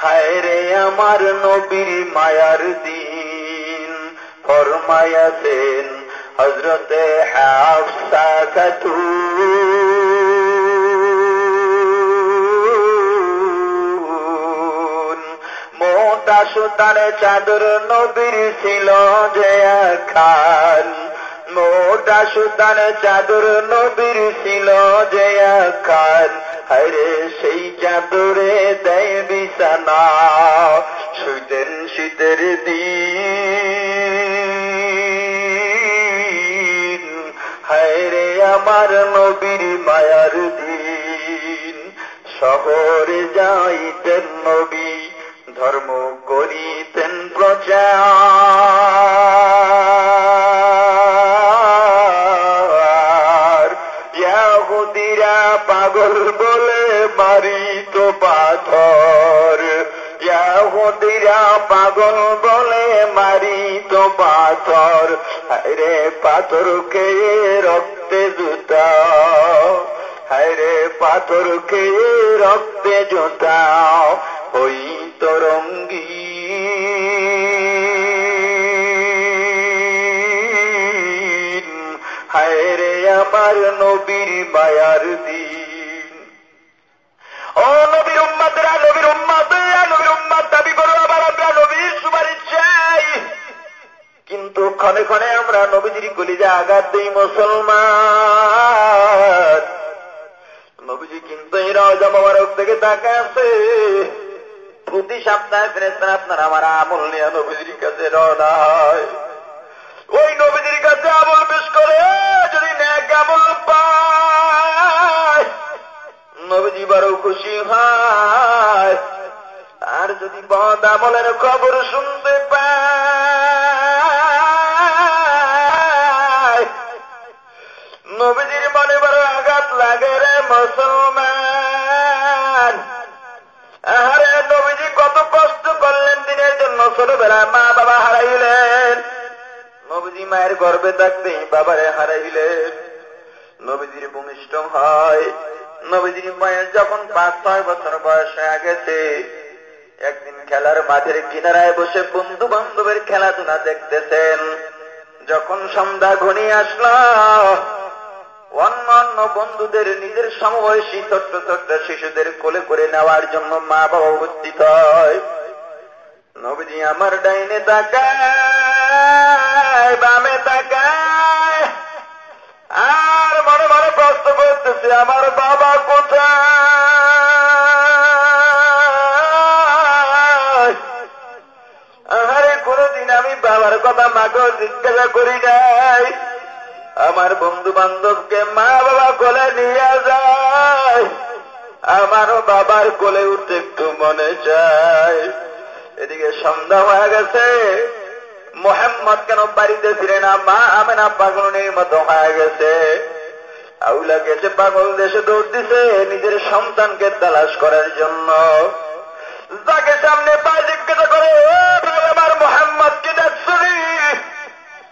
হায় রে আমার নবীর মায়ার দিন। ফরমায়াছেন হজরতে হাফসা মোটা সুতার চাদর নবীর ছিল যে খান মোটা সুতার চাদর নবীর ছিল যে খান হরে সেই চাদরে দেয় বিছানা, শুইতেন শীতের দিন। হায়রে আমার নবীর মায়ার দিন, শহরে যাইতেন নবী, ধর্ম করিতেন প্রচার। পাগল বলে মারিত পাথর। রে পাথর খেয়ে রক্তে জুতা হায়রে পাথর খেয়ে রক্তে জোতা ওই তরঙ্গী হায়রে আমার নবীর মায়ার দিন। ও নবীর উম্মাদরা নবীর উম্মাদরা নবীর উম্মাদ দাবি কিন্তু ক্ষণে ক্ষণে আমরা নবীজির কলিজা আঘাত দিই মুসলমান। নবীজি কিন্তু এই রজা মোবারক থেকে তাকে আছে। প্রতি সপ্তাহে ফেরেস্তান আপনার আমার আমল নিয়ে নবীজির কাছে রওনা হয়। ওই নবীজির কাছে আমল পেশ করে যদি ন্যাক আমল পায়, নবীজি বড় খুশি হয়। আর যদি বদ আমলের খবর শুনতে পায় নবীজির মনে বড় আঘাত লাগে রে মুসলমান। আরে নবীজি কত কষ্ট করলেন দিনের জন্য, ছোটবেলায় মা বাবা হারাইলেন। নবীজি মায়ের গর্বে থাকতেই বাবারে হারাইলেন। নবীজির ভূমিষ্ঠ হয়। নবীজির মায়ের যখন পাঁচ, ছয় বছর বয়স হয়ে গেছে, একদিন খেলার মাঠের কিনারায় বসে বন্ধু বান্ধবের খেলাধুলা দেখতেছেন। যখন সন্ধ্যা ঘনিয়ে আসলো অন্যান্য বন্ধুদের নিজের সমবয়সী ছোট্ট ছোট্ট শিশুদের কোলে করে নেওয়ার জন্য মা বাবা উপস্থিত হয়। নবীজি আমার ডাইনে তাকায়, বামে তাকায়। আর মনে মনে প্রশ্ন করতেছে, আমার বাবা কোথায়? আরে কোনদিন আমি বাবার কথা মাকে জিজ্ঞাসা করি নাই। আমার বন্ধু বান্ধবকে মা বাবা কোলে নিয়ে যায়। আমারও বাবার কোলে উঠতে একটু মনে চায়। এদিকে সন্ধ্যা হয়ে গেছে। মোহাম্মদ কেন বাড়িতে ফিরে না? মা আমেনা পাগলনির মতো হয়ে গেছে। আউলা গেছে পাগল দেশে দৌড় দিছে নিজের সন্তানকে তালাশ করার জন্য। যাকে সামনে পায়ে জিজ্ঞাসা করে আমার মোহাম্মদকে ডাকছুনি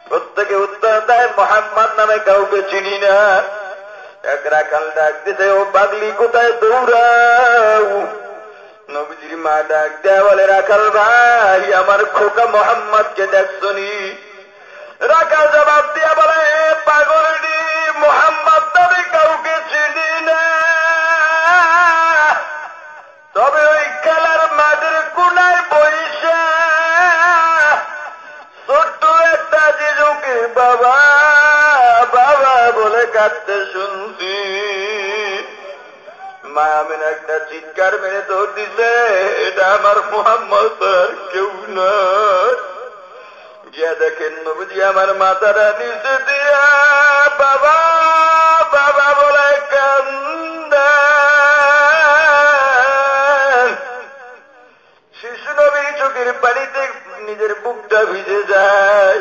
প্রত্যেকে উত্তর দেয়, মোহাম্মদ নামে কাউকে চিনি না। এক রাখাল ডাক দিতে ও পাগলি, কোথায় দৌড়াও? নবীজির মা ডাক দেয়া বলে, রাখাল ভাই, আমার খোকা মোহাম্মদকে দেখছনি রাখাল জবাব দিয়া বলে পাগলটি মোহাম্মদ বাবা বাবা বলে কাঁদতে শুনছি। একটা চিৎকার মেরে দৌড় দিছে, এটা আমার মোহাম্মদ কেউ না গিয়া দেখেন নবজি আমার মাথাটা নিচে দিয়া, বাবা বাবা বলে কান্দা শিশু নবীর চোখের পানিতে নিজের বুকটা ভিজে যায়।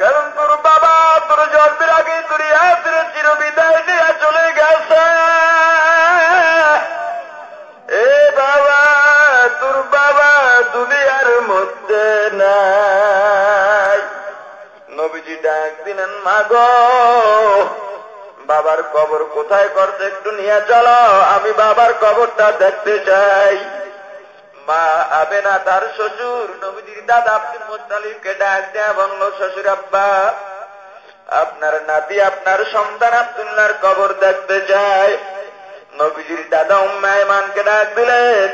কারণ তোর বাবা, তোর জন্মের আগে তোর আসরে চিরবিদায় নিয়ে চলে গেছে। এ বাবা, তোর বাবা দুনিয়ার মধ্যে নাই। নবীজি ডাক দিলেন, মাগ, বাবার কবর কোথায় করছে? একটু নিয়ে চলো, আমি বাবার কবরটা দেখতে চাই। মা আবে না তার শ্বশুর, নবীজির দাদা আব্দুল মুতালিবকে ডাক দেয়া বলল, শ্বশুর আব্বা, আপনার নাতি, আপনার সন্তান আব্দুল্লাহর কবর দেখতে চায় নবীজির দাদা উম্মায়মানকে ডাক দিলেন,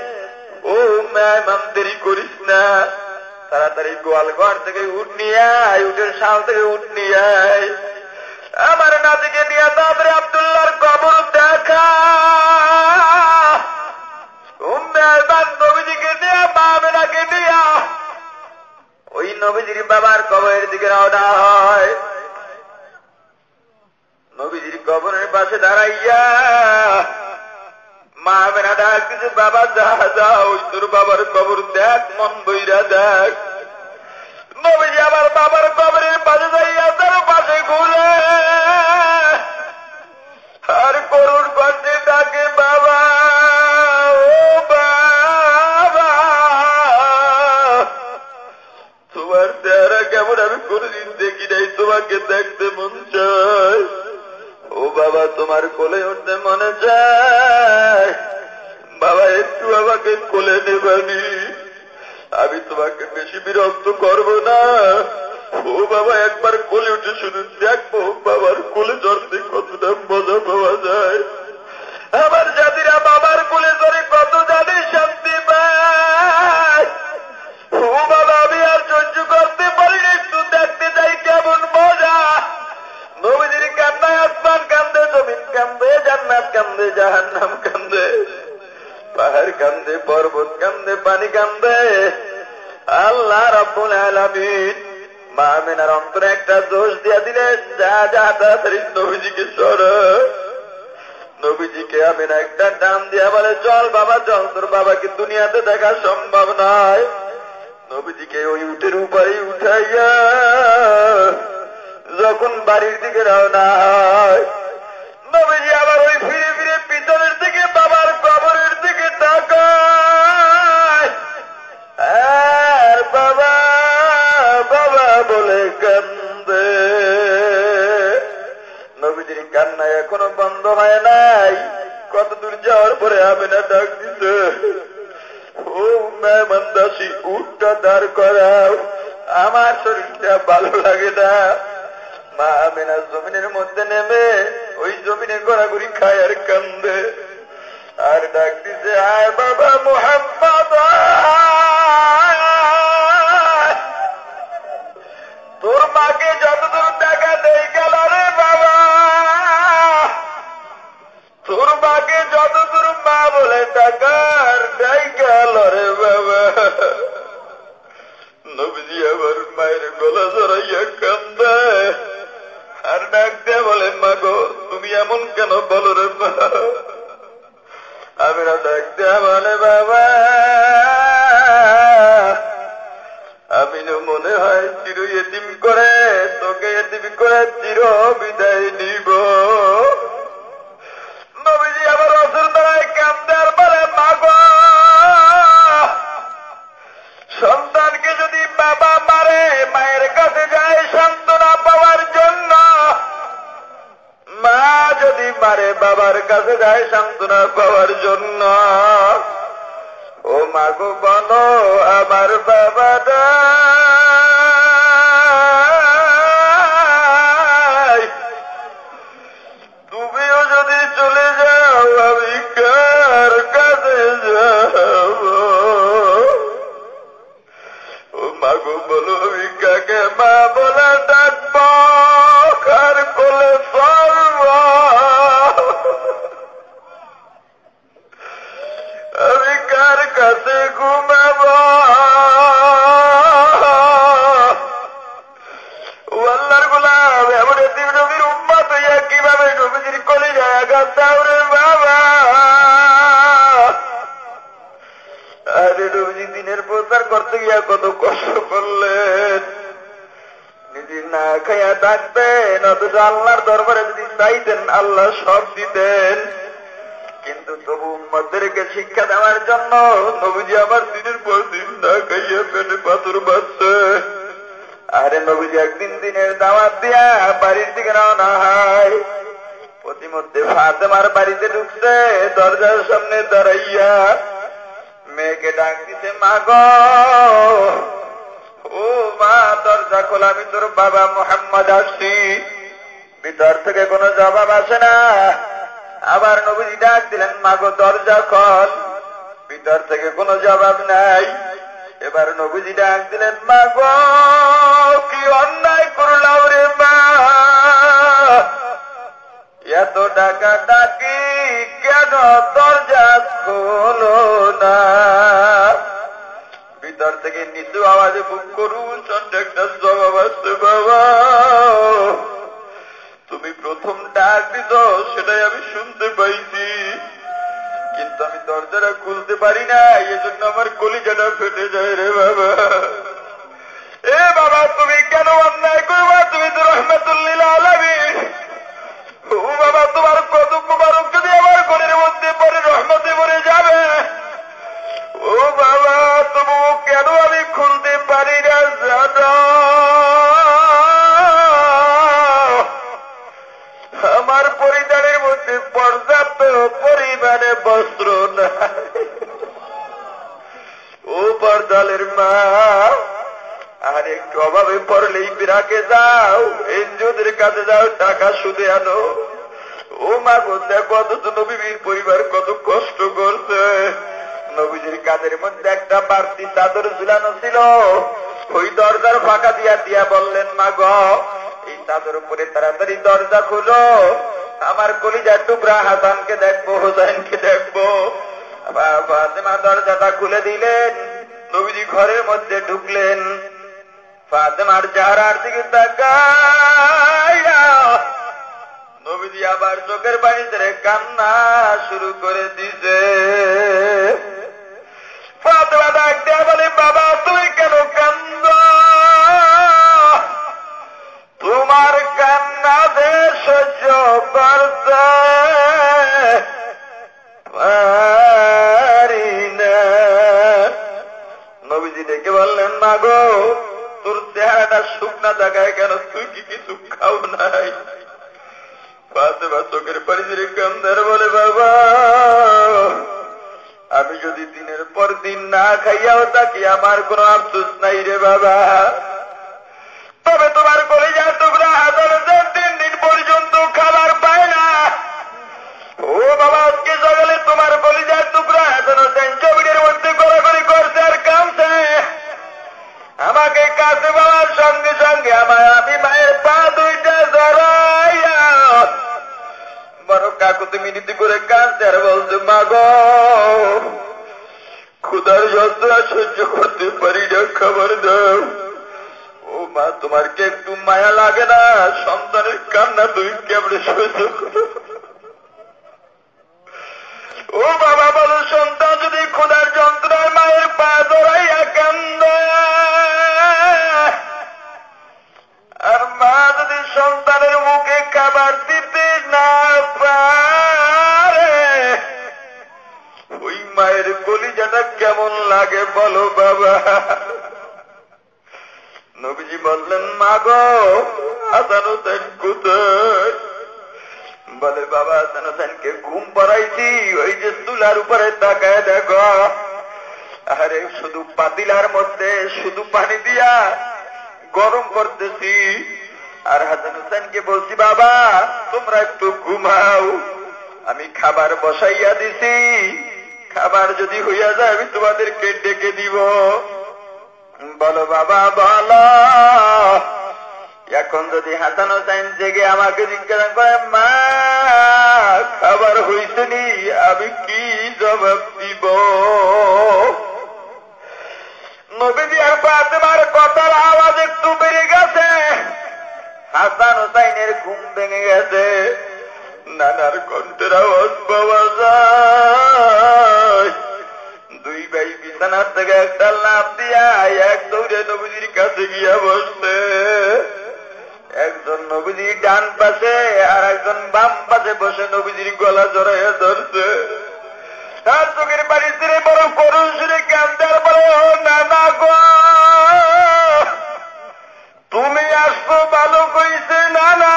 ও উম্মায়মান দেরি করিস না। তাড়াতাড়ি গোয়াল ঘর থেকে উঠ নিয়ে আয়, উঠের সাল থেকে উঠ নিয়ে আয়। আমার নাতিকে নিয়ে তারপরে আব্দুল্লাহর কবর দেখা। ওই নবীজির বাবার কবরের দিকে রওনা হয়। নবীজির কবরের পাশে দাঁড়াইয়া, মা মেনা ডাক দিছে, বাবা, যা যা ওই তোর বাবার কবর দেখ, মন বইরা দেখ। নবীজি আমার বাবার কবরের পাশে যাইয়া তার পাশে ঘুরে। তোমাকে দেখতে মন চায়। ও বাবা, তোমার কোলে উঠতে মনে চায়। বাবা, একটু আমাকে কোলে নেবানি। আমি তোমাকে বেশি বিরক্ত করব না। ও বাবা, একবার কোলে উঠে শুধু দেখব, বাবার কোলে চড়তে কতটা মজা পাওয়া যায়। আমার জাতিরা বাবার কোলে চড়ে জান্নাত কান্দে, জাহান্নাম কান্দে, পাহাড় কান্দে, পর্বত কান্দে, পানি কান্দে। আল্লাহ রব্বুল আলামিন মা অন্তরে একটা দোষ দিয়া দিলে যা যা, তাড়াতাড়ি নবীজিকে সর। নবীজিকে আমি না একটা টান দিয়া বলে, চল বাবা, চল, তোর বাবাকে দুনিয়াতে দেখা সম্ভব নয়। নবীজিকে ওই উটের উপরে উঠাইয়া যখন বাড়ির দিকে রওনা হয় নবীজি আবার ওই ফিরে ফিরে পিছনের দিকে, বাবার কবরের দিকে তাকায়। বাবা বাবা বলে কান্দে। নবীজির কান্না এখনও বন্ধ হয় নাই। কত দূর যাওয়ার পরে আমি না ডাক দিতে ও মেহমান দাসী উঠটা দাঁড় করাও। আমার শরীরটা ভালো লাগে না। মা আমেনা জমিনের মধ্যে নেমে ওই জমিনে ঘোরাঘুরি খায় আর কান্দে। আর ডাক দিছে, আয় বাবা মোহাম্মদ তোর মাকে যতদূর টাকা দেই গেল রে বাবা। তোর মাকে যতদূর মা বলে টাকার দেই গেল রে বাবা। নবীজি আবার মায়ের গলা জড়াইয়া কান্দে। আর ডাক দিয়ে বলে মাগো তুমি এমন কেন বলো রে আমি না ডাক দিয়ে বলে, বাবা, আমি মনে হয় চির এতিম করে, তোকে এতিম করে চির বিদায় নিব। নবীজি আবার অসুর দ্বারায় কান্দে আর বলে মাগো সন্তানকে যদি বাবা মারে, মায়ের কাছে যায় সান্ত্বনা মারে বাবার কাছে যায় সান্ত্বনা পাওয়ার জন্য। ও মাগো বলো আমার বাবাটা তুমিও যদি চলে যাও, আমি কার কাছে যাব? ও মাগো বলো আমি কাকে মা বলে আল্লাহর দরবারে চাইতেন আল্লাহ সব দিতেন। কিন্তু তবু উম্মদেরকে শিক্ষা দেওয়ার জন্য নবীজি আমার দিনের পর দিন না খাইয়া পেটে পাথর বাঁচছে আরে নবীজি একদিন দিনের দাওয়াত দিয়া বাড়ির দিকে রওনা হয়। প্রতিমধ্যে ফাতেমার বাড়িতে ঢুকছে, দরজার সামনে দাঁড়াইয়া মেয়েকে ডাক দিতে মা গো, ও মা, দরজা খোলা, আমি তোর বাবা মোহাম্মদ আসছি। ভিতর থেকে কোনো জবাব আসে না। আবার নবীজি ডাক দিলেন, মাগো, দরজা খোল। ভিতর থেকে কোনো জবাব নাই। এবার নবীজি ডাক দিলেন, মাগো, কি অন্যায় করলাম রে মা? এত টাকা ডাকি কেন দরজা খোলো না? ভিতর থেকে নিচু আওয়াজে বুক করুন চন্দ্র একটা জবাব আসছে, বাবা তুমি প্রথম ডাক দিত সেটাই আমি শুনতে পাইছি। কিন্তু আমি দরজাটা খুলতে পারি না এই জন্য আমার কলিজাটা ফেটে যায় রে বাবা। এ বাবা, তুমি কেন অন্যায় করবা? তুমি তো রহমতুল্লিল আলমী ও বাবা, তোমার কত মুবারক যদি আমার ঘরের মধ্যে পরে রহমতে মরে যাবে। ও বাবা তবু কেন আমি খুলতে পারি না জানো পর্যাপ্ত পরিমাণে বস্ত্র নাই। ও পর্দালের মা, আর একটু অভাবে পড়লেই বিরাকে যাও এনজোদের কাছে যাও, টাকা সুদে আনো। ও মা গো, দেখো অথচ নবীর পরিবার কত কষ্ট করছে। নবীজির কাদের মধ্যে একটা বাড়তি চাদর ঝুলানো ছিল। ওই দরজার ফাঁকা দিয়া দিয়া বললেন, মা গ, এই চাদর উপরে তাড়াতাড়ি দরজা খুলো। আমার কলিজার টুকরা হাসানকে দেখব হোসেনকে দেখব। ফাতেমা দরজাটা খুলে দিলেন, নবীজি ঘরের মধ্যে ঢুকলেন। ফাতেমার চেহারার দিকে নবীজি আবার চোখের পানি ছেড়ে কান্না শুরু করে দিছে। ফাতেমা ডাক বলে, বাবা তুই কেন কান্দ? তোমার কান্না দে সহ্য চেহারাটা শুকনা জায়গায় কেন? তুই কি কিছু খাও নাই? ফাতেমা চোখের পরিচয় কান্দার বলে, বাবা, আমি যদি দিনের পর দিন না খাইয়াও থাকি, আমার কোন আফসোস নাই রে বাবা। তবে তোমার কলিজার টুকরা হাজার তিন দিন পর্যন্ত খাবার পায় না। ও বাবা, আজকে সকালে তোমার কলিজার টুকরা এখনও সেঞ্চুরির মধ্যে গড়াগড়ি করছে আর কামছে আমাকে কাছে বাবার সঙ্গে সঙ্গে আমার আমি মায়ের পা দুইটা জড়াইয়া বড় কাকুতে মিনিতি করে কাঁদছে আর বলছে মা গো ক্ষুদার যন্ত্রণা সহ্য করতে পারি না, খাবার দাও। ও মা, তোমার কি একটু মায়া লাগে না? সন্তানের কান্না তুই কেমনে সহ্য করো? ও বাবা, বলো, সন্তান যদি খোদার যন্ত্রণায় মায়ের পা ধরাইয়া কান্দ, আর মা যদি সন্তানের মুখে খাবার দিতে না পারে, ওই মায়ের কলিজাটা কেমন লাগে বলো বাবা। নবীজি বললেন, মা গো হোসেন কোথায়? বলে, বাবা হাসান হোসেনকে ঘুম পড়াইছি, ওই যে চুলার উপরে তাকায় দেখো। আরে, শুধু পাতিলার মধ্যে, শুধু পানি দিয়া গরম করতেছি। আর হাসান হোসেনকে বলছি, বাবা, তোমরা একটু ঘুমাও। আমি খাবার বসাইয়া দিছি। খাবার যদি হইয়া যায়, আমি তোমাদেরকে ডেকে দিব। বলো, বাবা, বলো। এখন যদি হাসান হোসেন জেগে আমাকে জিজ্ঞাসা করে, মা, খাবার হইছে নি, আমি কি জবাব দিব? আর কথার আওয়াজ একটু বেড়ে গেছে। হাসান হোসাইনের ঘুম ভেঙে গেছে। নানার কণ্ঠের আওয়াজ পাওয়া যায়। দুই ভাই বিছানার থেকে একটা লাভ দিয়া এক দৌড়ে নবীজির কাছে গিয়া বসছে। একজন নবীজি ডান পাশে আর একজন বাম পাশে বসে নবীজির গলা জড়াইয়া ধরছে। তার চোখের বাড়ি ছেড়ে বড় করুন শুনে কান্দার বলে, ও নানা গো, তুমি আসব ভালো কইছে না না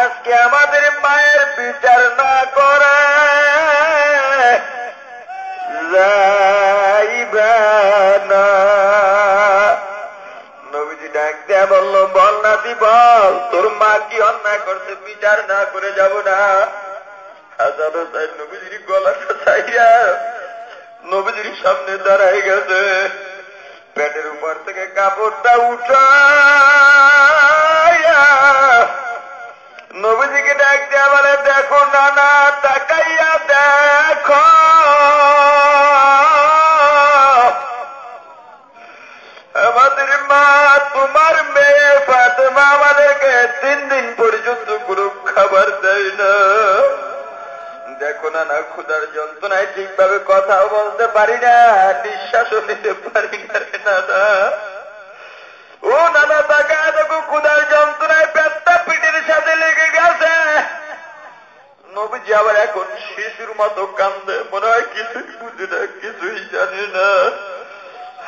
আজকে আমাদের মায়ের বিচার না করে। যাইবা না। দেয়া বলল, বল নাতি বল। তোর মা কি অন্যায় করছে? বিচার না করে যাব না। হাজার হাজার নবীজির গলাটা চাইয়া নবীজির সামনে দাঁড়াই গেছে। পেটের উপর থেকে কাপড়টা উঠাইয়া নবীজিকে ডাক দেয়া বলে, দেখো নানা, তাকাইয়া দেখো। আমাদের মা তোমার মেয়ে ফাতেমা আমাদেরকে তিন দিন পর্যন্ত কোনো খাবার দেয় না। দেখো না না ক্ষুদার যন্ত্রণায় ঠিকভাবে কথাও বলতে পারি না, নিঃশ্বাসও নিতে পারি না রে নানা। ও নানা, তাকা দেখো ক্ষুদার যন্ত্রণায় পেটটা পিঠের সাথে লেগে গেছে। নবীজি আবার এখন শিশুর মতো কান্দে মনে হয় কিছুই বুঝে না, কিছুই জানে না।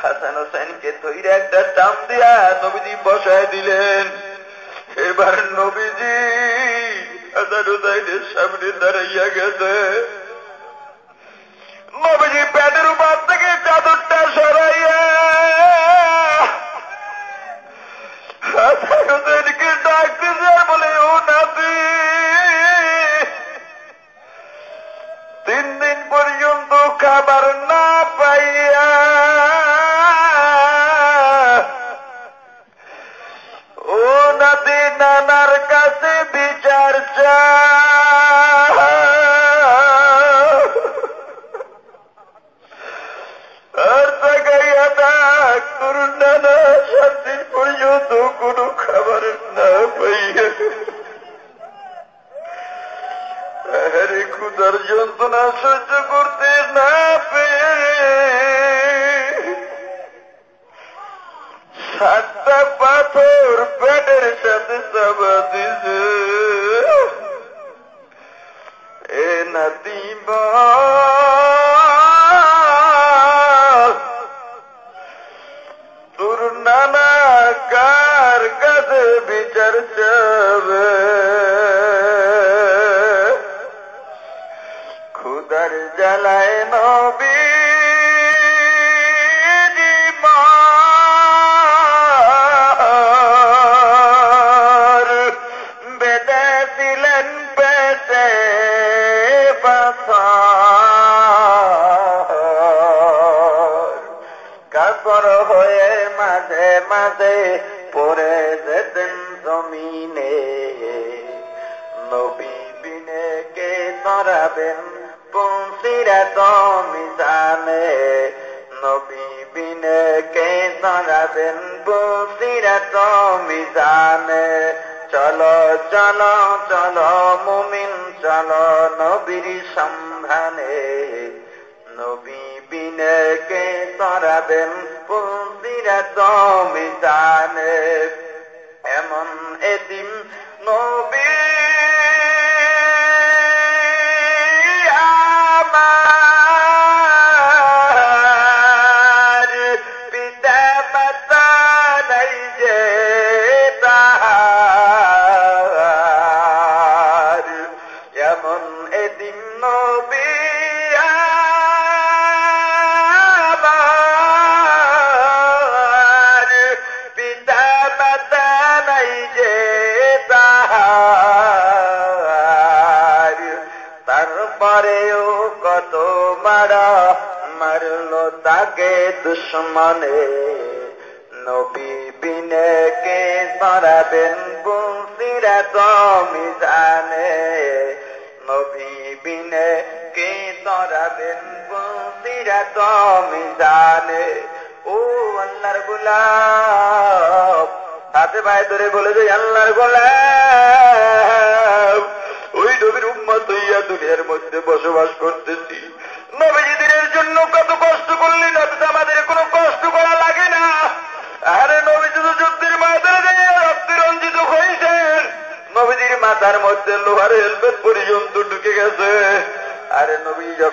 হাসান হোসেনকে তৈরি একটা টান দিয়া নবীজি বসায় দিলেন। এবার নবীজি হাসান হোসেনের সামনে দাঁড়াইয়া গেছে। নবীজি প্যাটের উপর থেকে চাদরটা সরাইয়া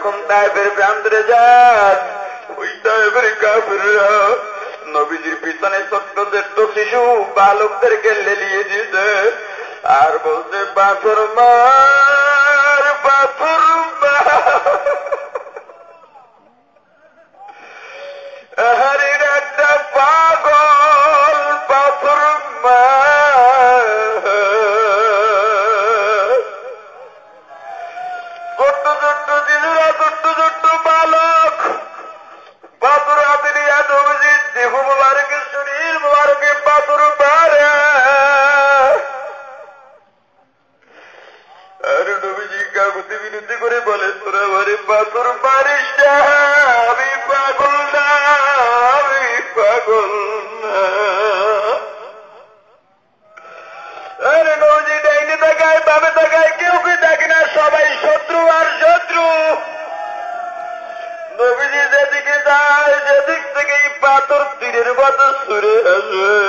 যখন তাইফের প্রান্তরে যান। ওই তাইফের কাফেররা নবীজির পিছনে ছোট্ট ছোট্ট শিশু, বালকদেরকে লেলিয়ে দিয়েছে। আর বলছে পাথর মার বন্ধুর বারিশ, আমি পাগল না, আমি পাগল আরে কেউ কি না? সবাই শত্রু আর শত্রু। নবীজি যেদিকে যায় যেদিক থেকেই পাথর তীরের মতো সুরে আসে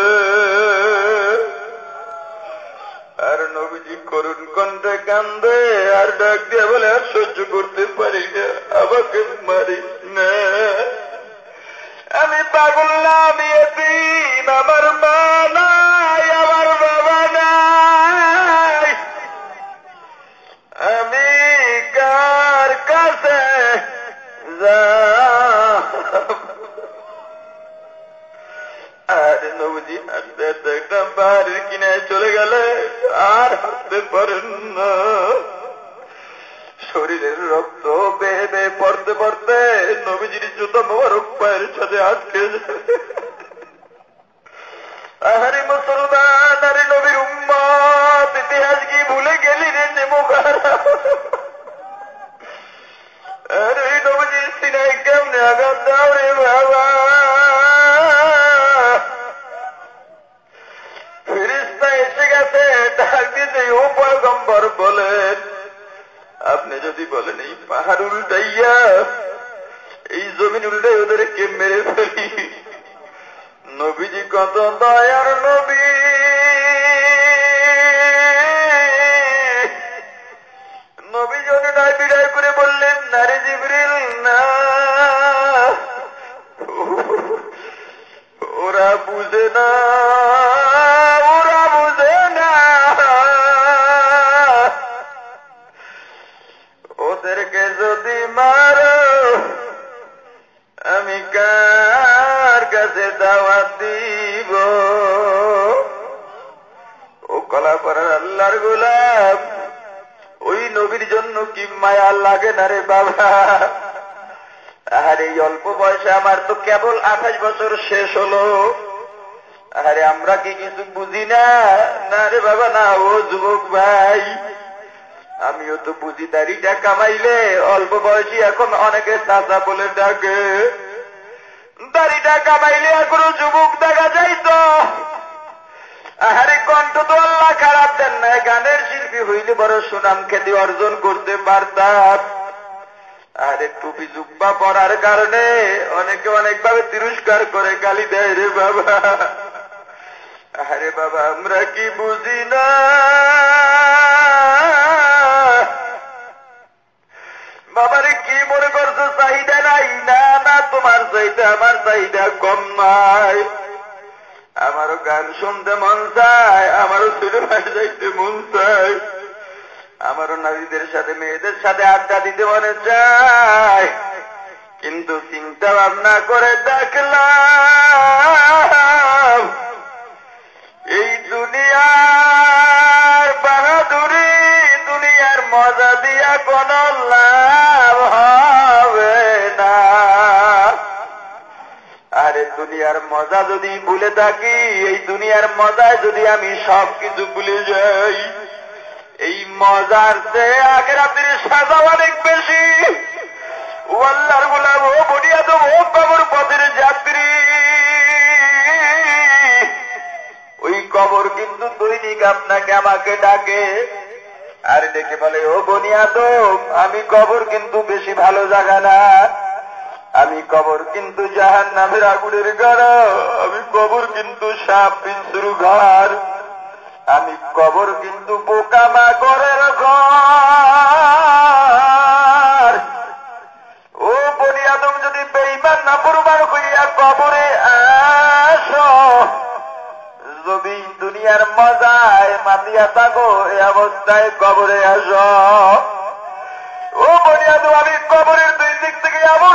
দাওয়াত দিব ও কলা করার আল্লাহর গোলাপ ওই নবীর জন্য কি মায়া লাগে না রে বাবা? আরে এই অল্প বয়সে আমার তো কেবল আঠাশ বছর শেষ হলো। আরে আমরা কি কিছু বুঝি না? না রে বাবা, না ও যুবক ভাই। আমিও তো বুঝি দাড়িটা কামাইলে অল্প বয়সী এখন অনেকে চাচা বলে ডাকে। দাড়িটা কামাইলে এখনও যুবক দেখা যাই তো আহারে কণ্ঠ তো আল্লাহ খারাপ দেন না গানের শিল্পী হইলে বড় সুনাম খ্যাতি অর্জন করতে পারতাম। আরে টুপি জুব্বা পরার কারণে অনেকে অনেকভাবে তিরস্কার করে গালি দেয় রে বাবা। আরে বাবা, আমরা কি বুঝি না? বাবারে কি মনে চাহিদা নাই, না না, তোমার চাহিদা, আমার চাহিদা কম নাই। আমারও গান শুনতে মন চায়, আমারও সিনেমায় যাইতে মন চায়। আমারও নারীদের সাথে, মেয়েদের সাথে আড্ডা দিতে মনে চায়। কিন্তু চিন্তা ভাবনা করে দেখলাম, এই দুনিয়ার বাহাদুরি, দুনিয়ার মজা দিয়া কোন লাভ হবে দুনিয়ার মজা যদি ভুলে থাকি, এই দুনিয়ার মজায় যদি আমি সব কিছু ভুলে যাই, এই মজার চেয়ে আগের রাতের সাজা অনেক বেশি। ও আল্লাহর ও বডিয়াদ ও কবর পথের যাত্রী। ওই কবর কিন্তু দৈনিক আপনাকে আমাকে ডাকে। আর ডেকে বলে, ও বনিয়াদ, আমি কবর কিন্তু বেশি ভালো জায়গা না। আমি কবর কিন্তু জাহান নামের আগুনের গাড়া আমি কবর কিন্তু সাপ, পিঞ্চুর ঘর আমি কবর কিন্তু পোকামা করে ঘর। ও বনি আদম, যদি বেইমান না পড়বার হইয়া কবরে আস, যদি দুনিয়ার মজায় মাতিয়া থাকো এই অবস্থায় কবরে আস। ও বনি আদম, আমি কবরের দুই দিক থেকে এমন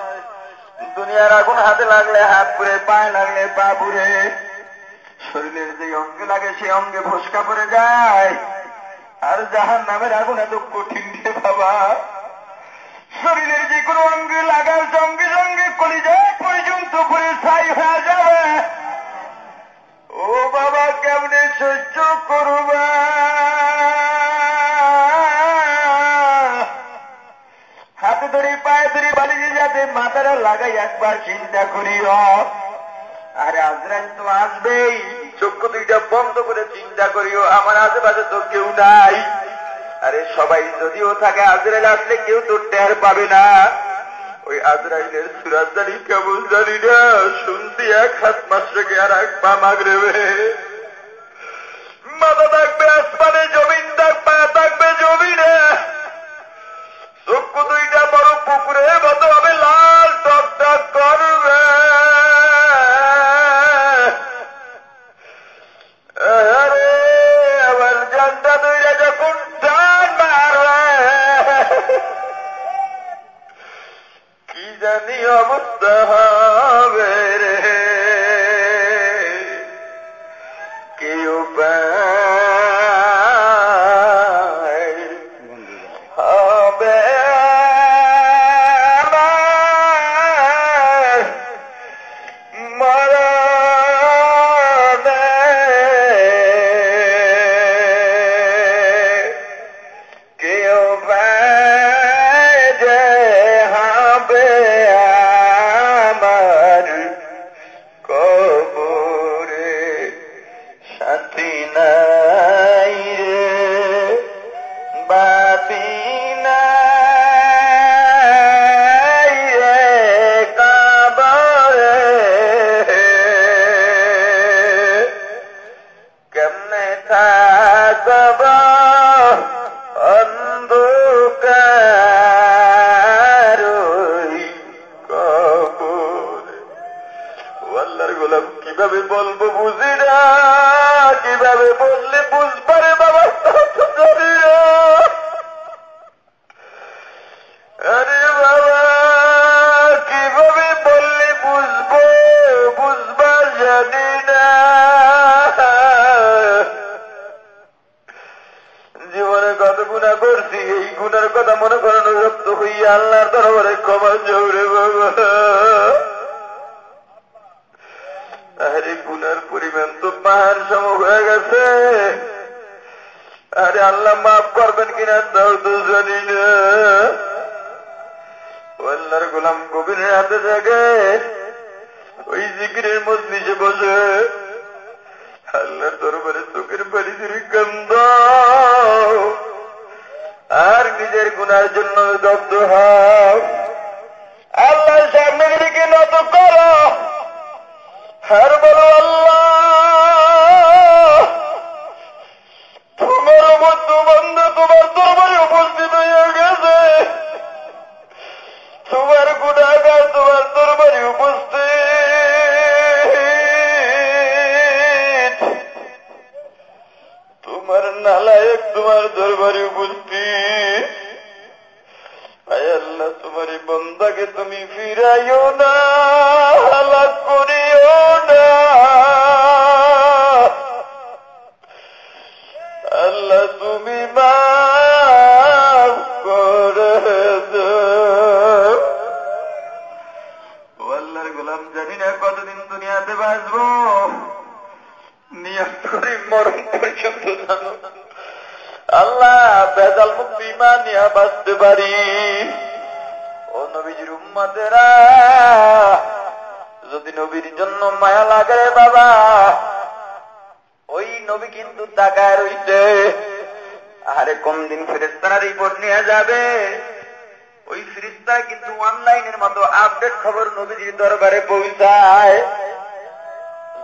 দুনিয়ার আগুন হাতে লাগলে হাত পুরে, পায়ে লাগলে পা পুরে। শরীরের যে অঙ্গে লাগে, সে অঙ্গে ভস্কা পরে যায়। আর জাহান নামের আগুন এত কঠিন রে বাবা। শরীরের যে কোনো অঙ্গে লাগার সঙ্গে সঙ্গে কলিজায় পর্যন্ত করে ছাই হয়ে যাবে। ও বাবা, কেমনে সহ্য করবা? একবার চিন্তা করিও আরে আজরাইল তো আসবেই। চক্ষু দুইটা বন্ধ করে চিন্তা করিও, আমার আশেপাশে তো কেউ নাই। আরে সবাই যদিও থাকে, আজরাইল আসলে কেউ তো টের পাবে না। ওই আজরাইলের সুরাজ জানি কেমন জানি না, শুনছি এক হাত মাসটাকে আর এক পা মাগরেবে মাথা থাকবে আসমানে, জমিন থাকবে থাকবে জমিনে। চক্ষু দুইটা বড় পুকুরের মতো হবে লাল টক টক করবে আমার জানটা দুইটা যখন টান মারবে। কি জানি অবস্থা হবে রে। বলো আল্লাহ। যাবে। ওই ফিরিস্তা কিন্তু অনলাইনের মতো আপডেট খবর নবীজির দরবারে পৌঁছায়।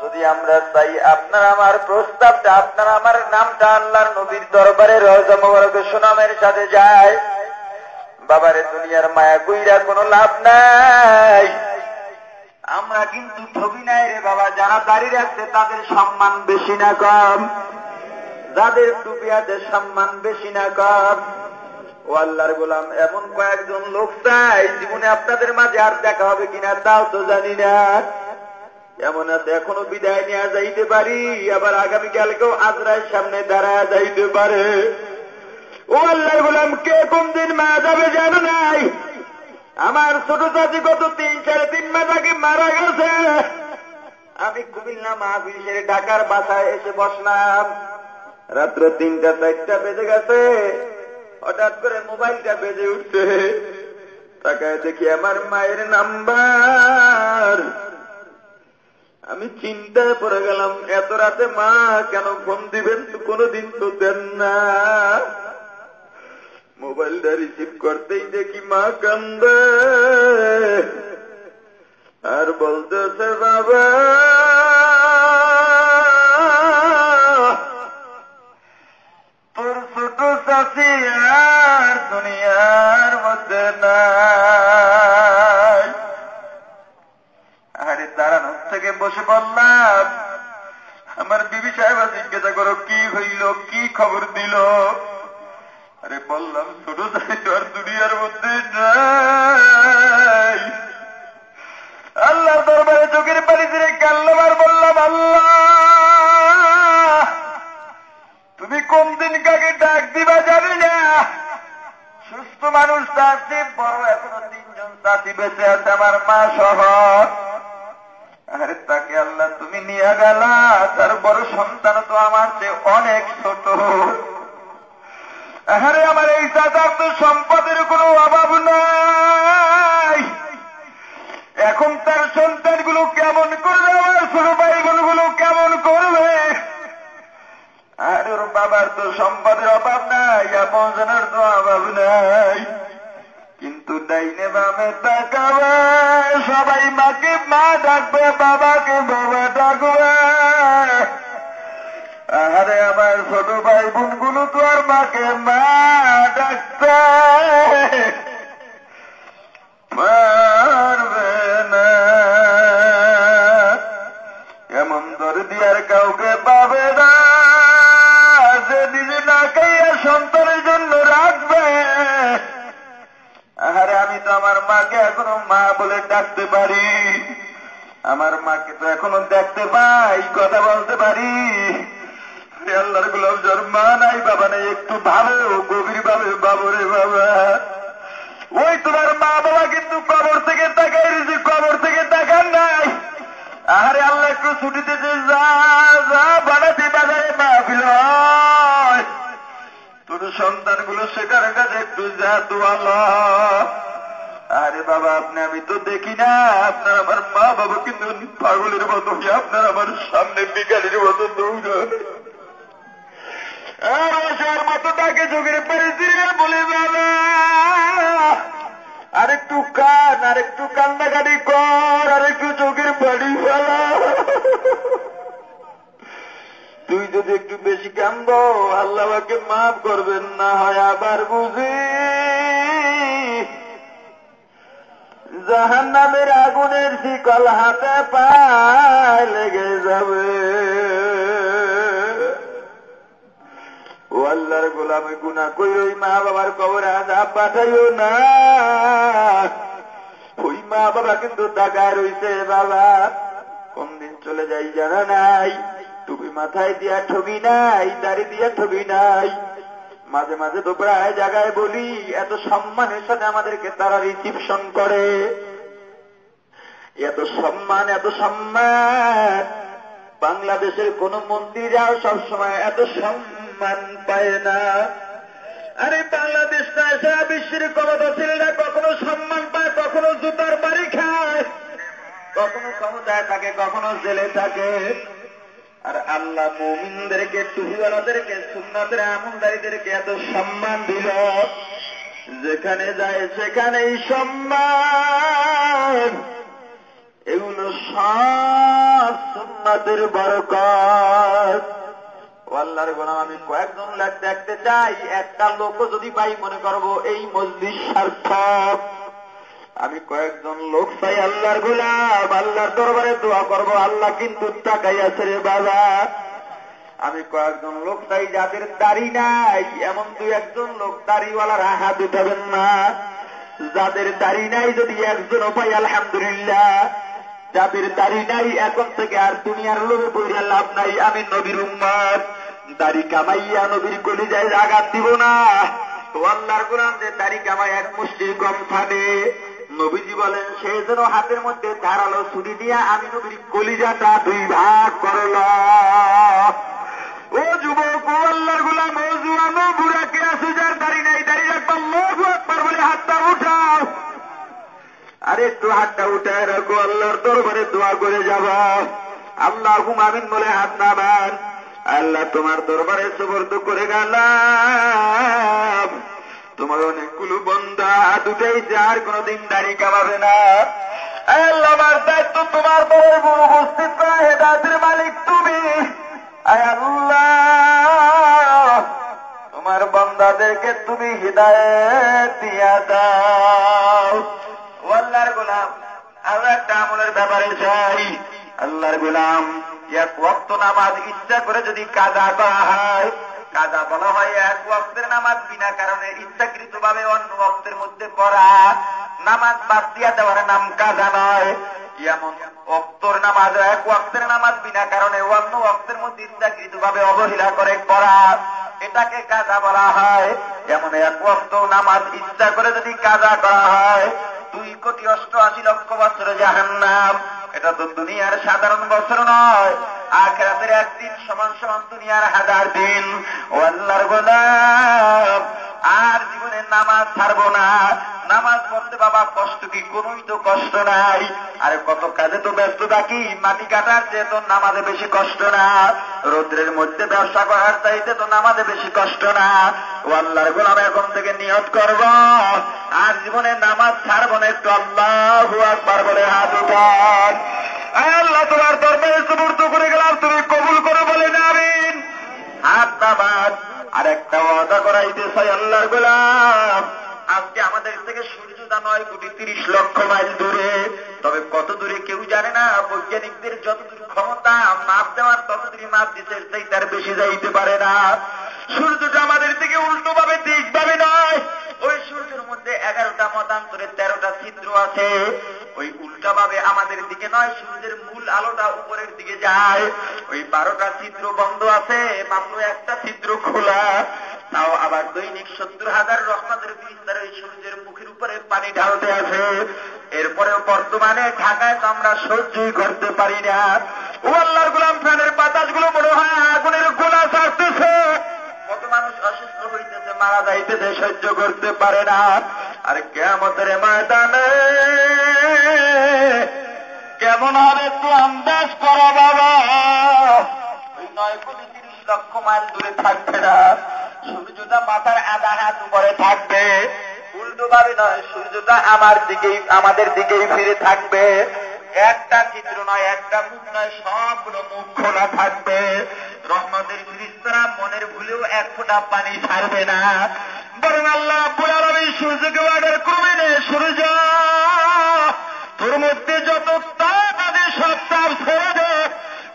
যদি আমরা চাই আপনার আমার প্রস্তাবটা, আপনার আমার নামটা আল্লাহর নবীর দরবারে রহজা মোবারকের সুনামের সাথে যায়। বাবারে, দুনিয়ার মায়া কইরা কোনো লাভ নাই। আমরা কিন্তু ছবি নাই রে বাবা, যারা দাঁড়িয়ে রাখছে তাদের সম্মান বেশি না কম। যাদের টুপি আছে সম্মান বেশি না কম। ও আল্লাহর গোলাম, এমন কয়েকজন লোক চাই জীবনে আপনাদের মাঝে আর দেখা হবে কিনা তাও তো জানি না। এমন আছে, এখনও বিদায় নেওয়া যাইতে পারি, আবার আগামীকালকেও আজরায় সামনে দাঁড়ায় যাইতে পারে। ও আল্লাহর গোলাম, কে কোন দিন মা যাবে জানো নাই? আমার ছোট চাচি কত তিন, সাড়ে তিন মাস আগে মারা গেছে। আমি কুমিল্লা মাহফিল সেরে ঢাকার বাসায় এসে বসলাম। রাত্র তিনটা, চারটা বেজে গেছে। হঠাৎ করে মোবাইলটা বেজে উঠছে। তাকায় দেখি আমার মায়ের নাম্বার। আমি চিন্তায় পড়ে গেলাম, এত রাতে মা কেন ফোন দিবেন? কোনোদিন তো দেন না। মোবাইলটা রিসিভ করতেই দেখি মা কান্দে। আর বলতেছে, বাবা, তোর ছোট চাষি দুনিয়ার মধ্যে নাই। আরে দাঁড়ানোর থেকে বসে বললাম, আমার বিবি সাহেব জিজ্ঞাসা করো, কি হইল, কি খবর দিল? আরে বললাম, ছোট চাষি তো আর দুনিয়ার মধ্যে নাই। আল্লাহ দরবারে চোখের পানি ছেড়ে কাল্লাবার বললাম, আল্লাহ, তুমি কোন দিন কাকে ডাক দিবা যাবে না। সুস্থ মানুষ চাষি, বড় এখনও তিনজন চাষি বেঁচে আছে আমার মা সহ। আরে তাকে আল্লাহ তুমি নিয়ে গেলা, তার বড় সন্তান তো আমার চেয়ে অনেক ছোট। আরে আমার এই চাচার তো সম্পদের কোনো অভাব নাই। এখন তার সন্তানগুলো কেমন করবে আমার ছোট ভাই বোনগুলো কেমন করবে? আর ওর বাবার তো সম্পদের অভাব নাই, আপন তো অভাব নাই। কিন্তু ডাইনে বামে তাকাবে, সবাই মাকে মা ডাকবে, বাবাকে বাবা ডাকবে। আরে আমার ছোট ভাই বোনগুলো তো আর মাকে মা ডাকতে পারবে না। আমি তো আমার মাকে এখনও মা বলে ডাকতে পারি। আমার মাকে তো এখনও দেখতে পাই, কথা বলতে পারি। আল্লাহর গুলাম জ্বর মা নাই, বাবা নাই, একটু ভালো গভীর ভাবে বাবরে বাবা। ওই তোমার মা বাবা কিন্তু কবর থেকে তাকাই রয়েছে কবর থেকে তাকান নাই। আরে আল্লাহ, একটু ছুটিতে যে যা যা, বানাতে বাজারে মাহফিল তোর সন্তানগুলো সেখানে কাছে একটু যা আল্লাহ আরে বাবা, আপনি, আমি তো দেখি না। আপনার আমার মা বাবা কিন্তু পাগলের মতো। আপনার আমার সামনে বিকালের মতো মতো তাকে চোখের পারে সিরিয়াল বলে বাবা আরেকটু কান, আরেকটু কান্নাকাটি কর, আরেকটু চোখের বাড়ি ফেলা। তুই যদি একটু বেশি কান্দ আল্লাহকে মাফ করবেন, না হয় আবার বুঝি। জাহান নামের আগুনের শিকল হাতে পায় লেগে যাবে। ও আল্লাহর গোলামে গুণা কই ওই মা বাবার কবরে আজাব পাঠাইও না। ওই মা বাবা কিন্তু টাকায় রইছে, বাবা, কোন দিন চলে যাই জানা নাই। তুমি মাথায় দিয়া ঠবি নাই, দাড়ি দিয়া ঠবি নাই। মাঝে মাঝে তো প্রায় জায়গায় বলি, এত সম্মানের সাথে আমাদেরকে তারা রিসিপশন করে। এত সম্মান এত সম্মান। বাংলাদেশের কোন মন্ত্রীরাও সবসময় এত সম্মান পায় না। আরে বাংলাদেশ না সারা বিশ্বের ক্ষমতাশীলরা কখনো সম্মান পায়, কখনো জুতার বাড়ি খায়। কখনো ক্ষমতায় থাকে, কখনো জেলে থাকে। আর আল্লাহ মমিনদেরকে টুহিওয়ালাদেরকে সুন্নাদের আমলদারীদেরকে এত সম্মান দিল। যেখানে যায় সেখানেই সম্মান। এগুলো সব সুন্নাতের বরকত। আল্লাহর গোলাম, আমি কয়েকজন লোক দেখতে চাই। একটা লোক যদি পাই, মনে করব এই মসজিদ সার্থক। আমি কয়েকজন লোক চাই আল্লাহর গোলাম, আল্লাহর দরবারে দোয়া করব, আল্লাহ কিন্তু টাকাই আছে রে বাবা। আমি কয়েকজন লোক চাই যাদের দাড়ি নাই, এমন দুই একজন লোক দাড়িওয়ালারা হাত উঠাবেন না। যাদের দাড়ি নাই যদি একজন পাই আলহামদুলিল্লাহ। যাদের দাড়ি নাই, এখন থেকে আর দুনিয়ার লোভে বইয়া লাভ নাই, আমি নবীর উম্মার দাড়ি কামাইয়া নবীর কলিজায় আঘাত দিব না। তো আল্লাহর কোরআন যে দাড়ি কামাই এক মুষ্টির কম থাকে নবীজি বলেন, সে যেন হাতের মধ্যে ধারালো ছুরি দিয়া আমি নবীর কলিজাটা দুই ভাগ করল ও যুবক, ও আল্লাহর গুলাম, ও জুয়ানো বুড়া কে আসু যার দাড়ি নাই, দাড়ি রাখবার লোক একবার বলে হাতটা উঠাও। আর একটু হাতটা উঠে রাখো, আল্লাহর দরবারে দোয়া করে যাব। আল্লাহ আমিন বলে, হাত নামান, আল্লাহ তোমার দরবারে সুবর্দ করে গেলাম। তোমার অনেকগুলো বন্ধা দুটাইছে আর কোনদিন দাড়ি কামাবে না। আল্লাহ আমার দায়িত্ব তোমার বড় উপস্থিত করা, হেদায়তের মালিক তুমি। তোমার বন্দাদেরকে তুমি হৃদায়ত দিয়া দাও। আল্লাহর গোলাম আমরা একটা আমলের ব্যাপারে চাই। আল্লাহর গোলাম, এক ওয়াক্ত নামাজ ইচ্ছা করে যদি কাজা করা হয় কাজা বলা হয়, এক ওয়াক্তের নামাজ বিনা কারণে ইচ্ছাকৃত ভাবে অন্য ওয়াক্তের মধ্যে পড়া। নামাজ বাদ দিয়া দেওয়ার নাম কাজা নয়। এমন অক্তর নামাজ এক ওয়াক্তের নামাজ বিনা কারণে অন্য ওয়াক্তের মধ্যে ইচ্ছাকৃত ভাবে অবহেলা করে পড়া। এটাকে কাজা বলা হয়। যেমন এক ওয়াক্ত নামাজ ইচ্ছা করে যদি কাজা করা হয়, দুই কোটি অষ্টআশি লক্ষ বছর জাহান্নাম। এটা তো দুনিয়ার সাধারণ বছর নয়। আখেরাতের একদিন সমান সমান দুনিয়ার হাজার দিন। ও আল্লাহর নামাজ ছাড়বো না। নামাজ পড়তে বাবা কষ্ট কি? কোনই তো কষ্ট নাই। আর কত কাজে তো ব্যস্ত থাকি। মাটি কাটার চেয়ে তো নামাজে বেশি কষ্ট না। রৌদ্রের মধ্যে ব্যবসা করার চাইতে তো নামাজে বেশি কষ্ট না। ও আল্লাহর গোলাম, এখন থেকে নিয়ত করব। আর জীবনে নামাজ ছাড়বো না, একটু আল্লাহ আকবার বলে হাত উঠান। আল্লাহ, তোমার দরবারে সুবর্দ করে গেলাম, তুমি কবুল করে বলে যাবেন হাত নামাজ। আর একটা ওয়াদা করাইতেছে আল্লাহর গোলাম। আজকে আমাদের থেকে সূর্যটা নয়, কোটি তিরিশ লক্ষ মাইল দূরে। তবে কত দূরে কেউ জানে না, বৈজ্ঞানিকদের যতদূর ক্ষমতা, মাপ দেওয়ার ততদূরই মাপ দিতে চাই তার বেশি যাইতে পারে না। সূর্যটা আমাদের থেকে উল্টো ভাবে দিক ভাবে নয়। ওই সূর্যের মধ্যে এগারোটা মতান্তরে তেরোটা ছিদ্র আছে। ওই উল্টা ভাবে আমাদের দিকে নয়, সূর্যের মূল আলোটা উপরের দিকে যায়। ওই বারোটা ছিদ্র বন্ধ আছে, মাত্র একটা ছিদ্র খোলা। তাও আবার দৈনিক সত্তর হাজার রহমতের বিস্তার ওই সূর্যের মুখের উপরে পানি ঢালতে আছে। এরপরেও বর্তমানে ঢাকায় তো আমরা সহ্যই করতে পারি না। ও আল্লাহর গোলাম, ফ্যানের বাতাসগুলো মনে হয় আগুনের গোলা ছাড়তেছে। কত মানুষ অসুস্থ হইতেছে। মারা যাইতেছে, সহ্য করতে পারে না। আর কেমতের ময়দানে কেমন হবে একটু আন্দাজ করো বাবা ওই নয় কোটি তিরিশ লক্ষ মাইল দূরে থাকবে না। সূর্যটা মাথার আধা হাত উপরে থাকবে। উল্টো ভাবে নয়, সূর্যটা আমার দিকেই, আমাদের দিকেই ফিরে থাকবে। একটা চিত্র নয়, একটা মুখ নয়, সবগুলো মুখ খোলা থাকবে। রহমতের ফিরিস্তরা মনের ভুলেও এক ফোঁটা পানি ছাড়বে না। বরং আল্লাহ পুরারবি সূর্যকে অর্ডার করবে রে সূর্য, তোর মধ্যে যত তাপ আছে সব তাপ ছেড়ে দে।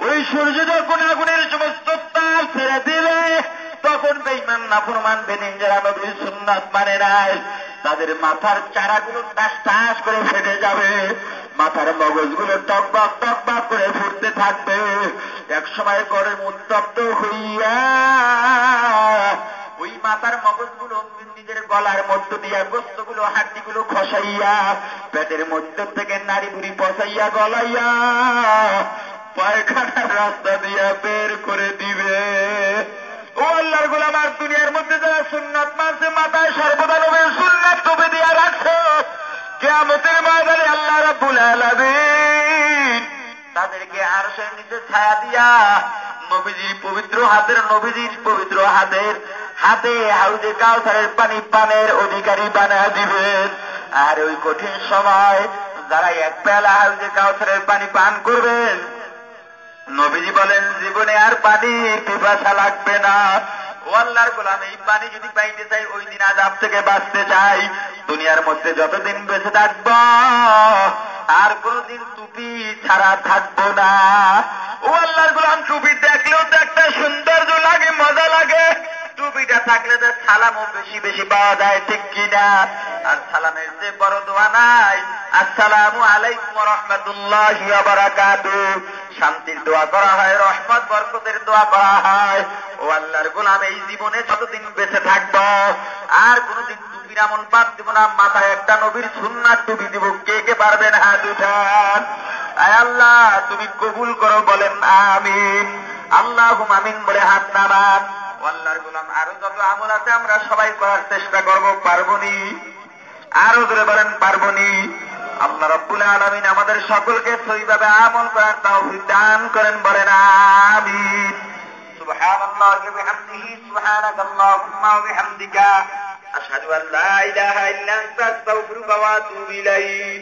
ওই সূর্য যখন আগুনের সমস্ত তাপ ছেড়ে দিলে তখন বেইমান নাফরমান বেদিন যারা নবীর সুন্নাত মানে নাই, তাদের মাথার চারাগুলো টাস টাস করে ফেটে যাবে। মাথার মগজগুলো টকবাক টকবাক করে ফুটতে থাকবে। এক সময় গরম উত্তপ্ত হইয়া ওই মাথার মগজগুলো নিজের গলার মধ্য দিয়া গোস্তগুলো, হাড্ডিগুলো খসাইয়া পেটের মধ্য থেকে নারী বুড়ি পচাইয়া গলাইয়া পায়খানার রাস্তা দিয়া বের করে দিবে। ও আল্লাহর গোলাম, আর দুনিয়ার মধ্যে যারা সুন্নাত মানছে, মাথায় সর্বদা নবীর সুন্নাত টুপে দিয়া রাখছে। কেয়ামতের ময়দানে আল্লাহ রাব্বুল আলামিন তাদেরকে আরশের নিচে ছায়া দিয়া নবীজির পবিত্র হাতের নবীজির পবিত্র হাতের, হাতে হাউজে কাউসারের পানি পানের অধিকারী বানা দিবেন। আর ওই কঠিন সময় যারা এক পেলা হাউজে কাউসারের পানি পান করবেন, নবীজি বলেন, জীবনে আর পানি পিপাসা লাগবে না। আল্লাহর গোলাম এই পানি যদি পাইতে চাই, ওই দিন আজাব থেকে বাঁচতে চাই। দুনিয়ার মধ্যে যতদিন বেঁচে থাকব, আর কোনদিন টুপি ছাড়া থাকব না। ও আল্লাহর গোলাম, টুপি দেখলেও তো একটা সৌন্দর্য লাগে, মজা লাগে। টুপিটা থাকলে তো সালামও বেশি বেশি পাওয়া যায়, ঠিক কিনা? আর সালামের যে বড় দোয়া নাই। আসসালামু আলাইকুম রহমতুল্লাহ শান্তির দোয়া করা হয়, রহমত, বরকতের দোয়া করা হয়। ও আল্লাহর গোলাম, এই জীবনে যতদিন বেঁচে থাকব, আর কোনদিন টুপির আমল বাদ দিব না। মাথায় একটা নবীর সুন্নার টুপি দিব। কে কে পারবেন হাত উঠান আল্লাহ, তুমি কবুল করো, বলেন আমিন। আল্লাহ আমিন বলে হাত নামান। আল্লাহর গোলাম আরো যত আমল আছে আমরা সবাই করার চেষ্টা করব পারবনি আরো ধরে বলেন পারবনি আল্লাহ রব্বুল আলমিন আমাদের সকলকে সইভাবে আমল করার তৌফিক দান করেন বলেন আমিন سبحان الله وبحمده سبحانك اللهم وبحمدك أشهد أن لا إله إلا أنت أستغفرك وأتوب إليك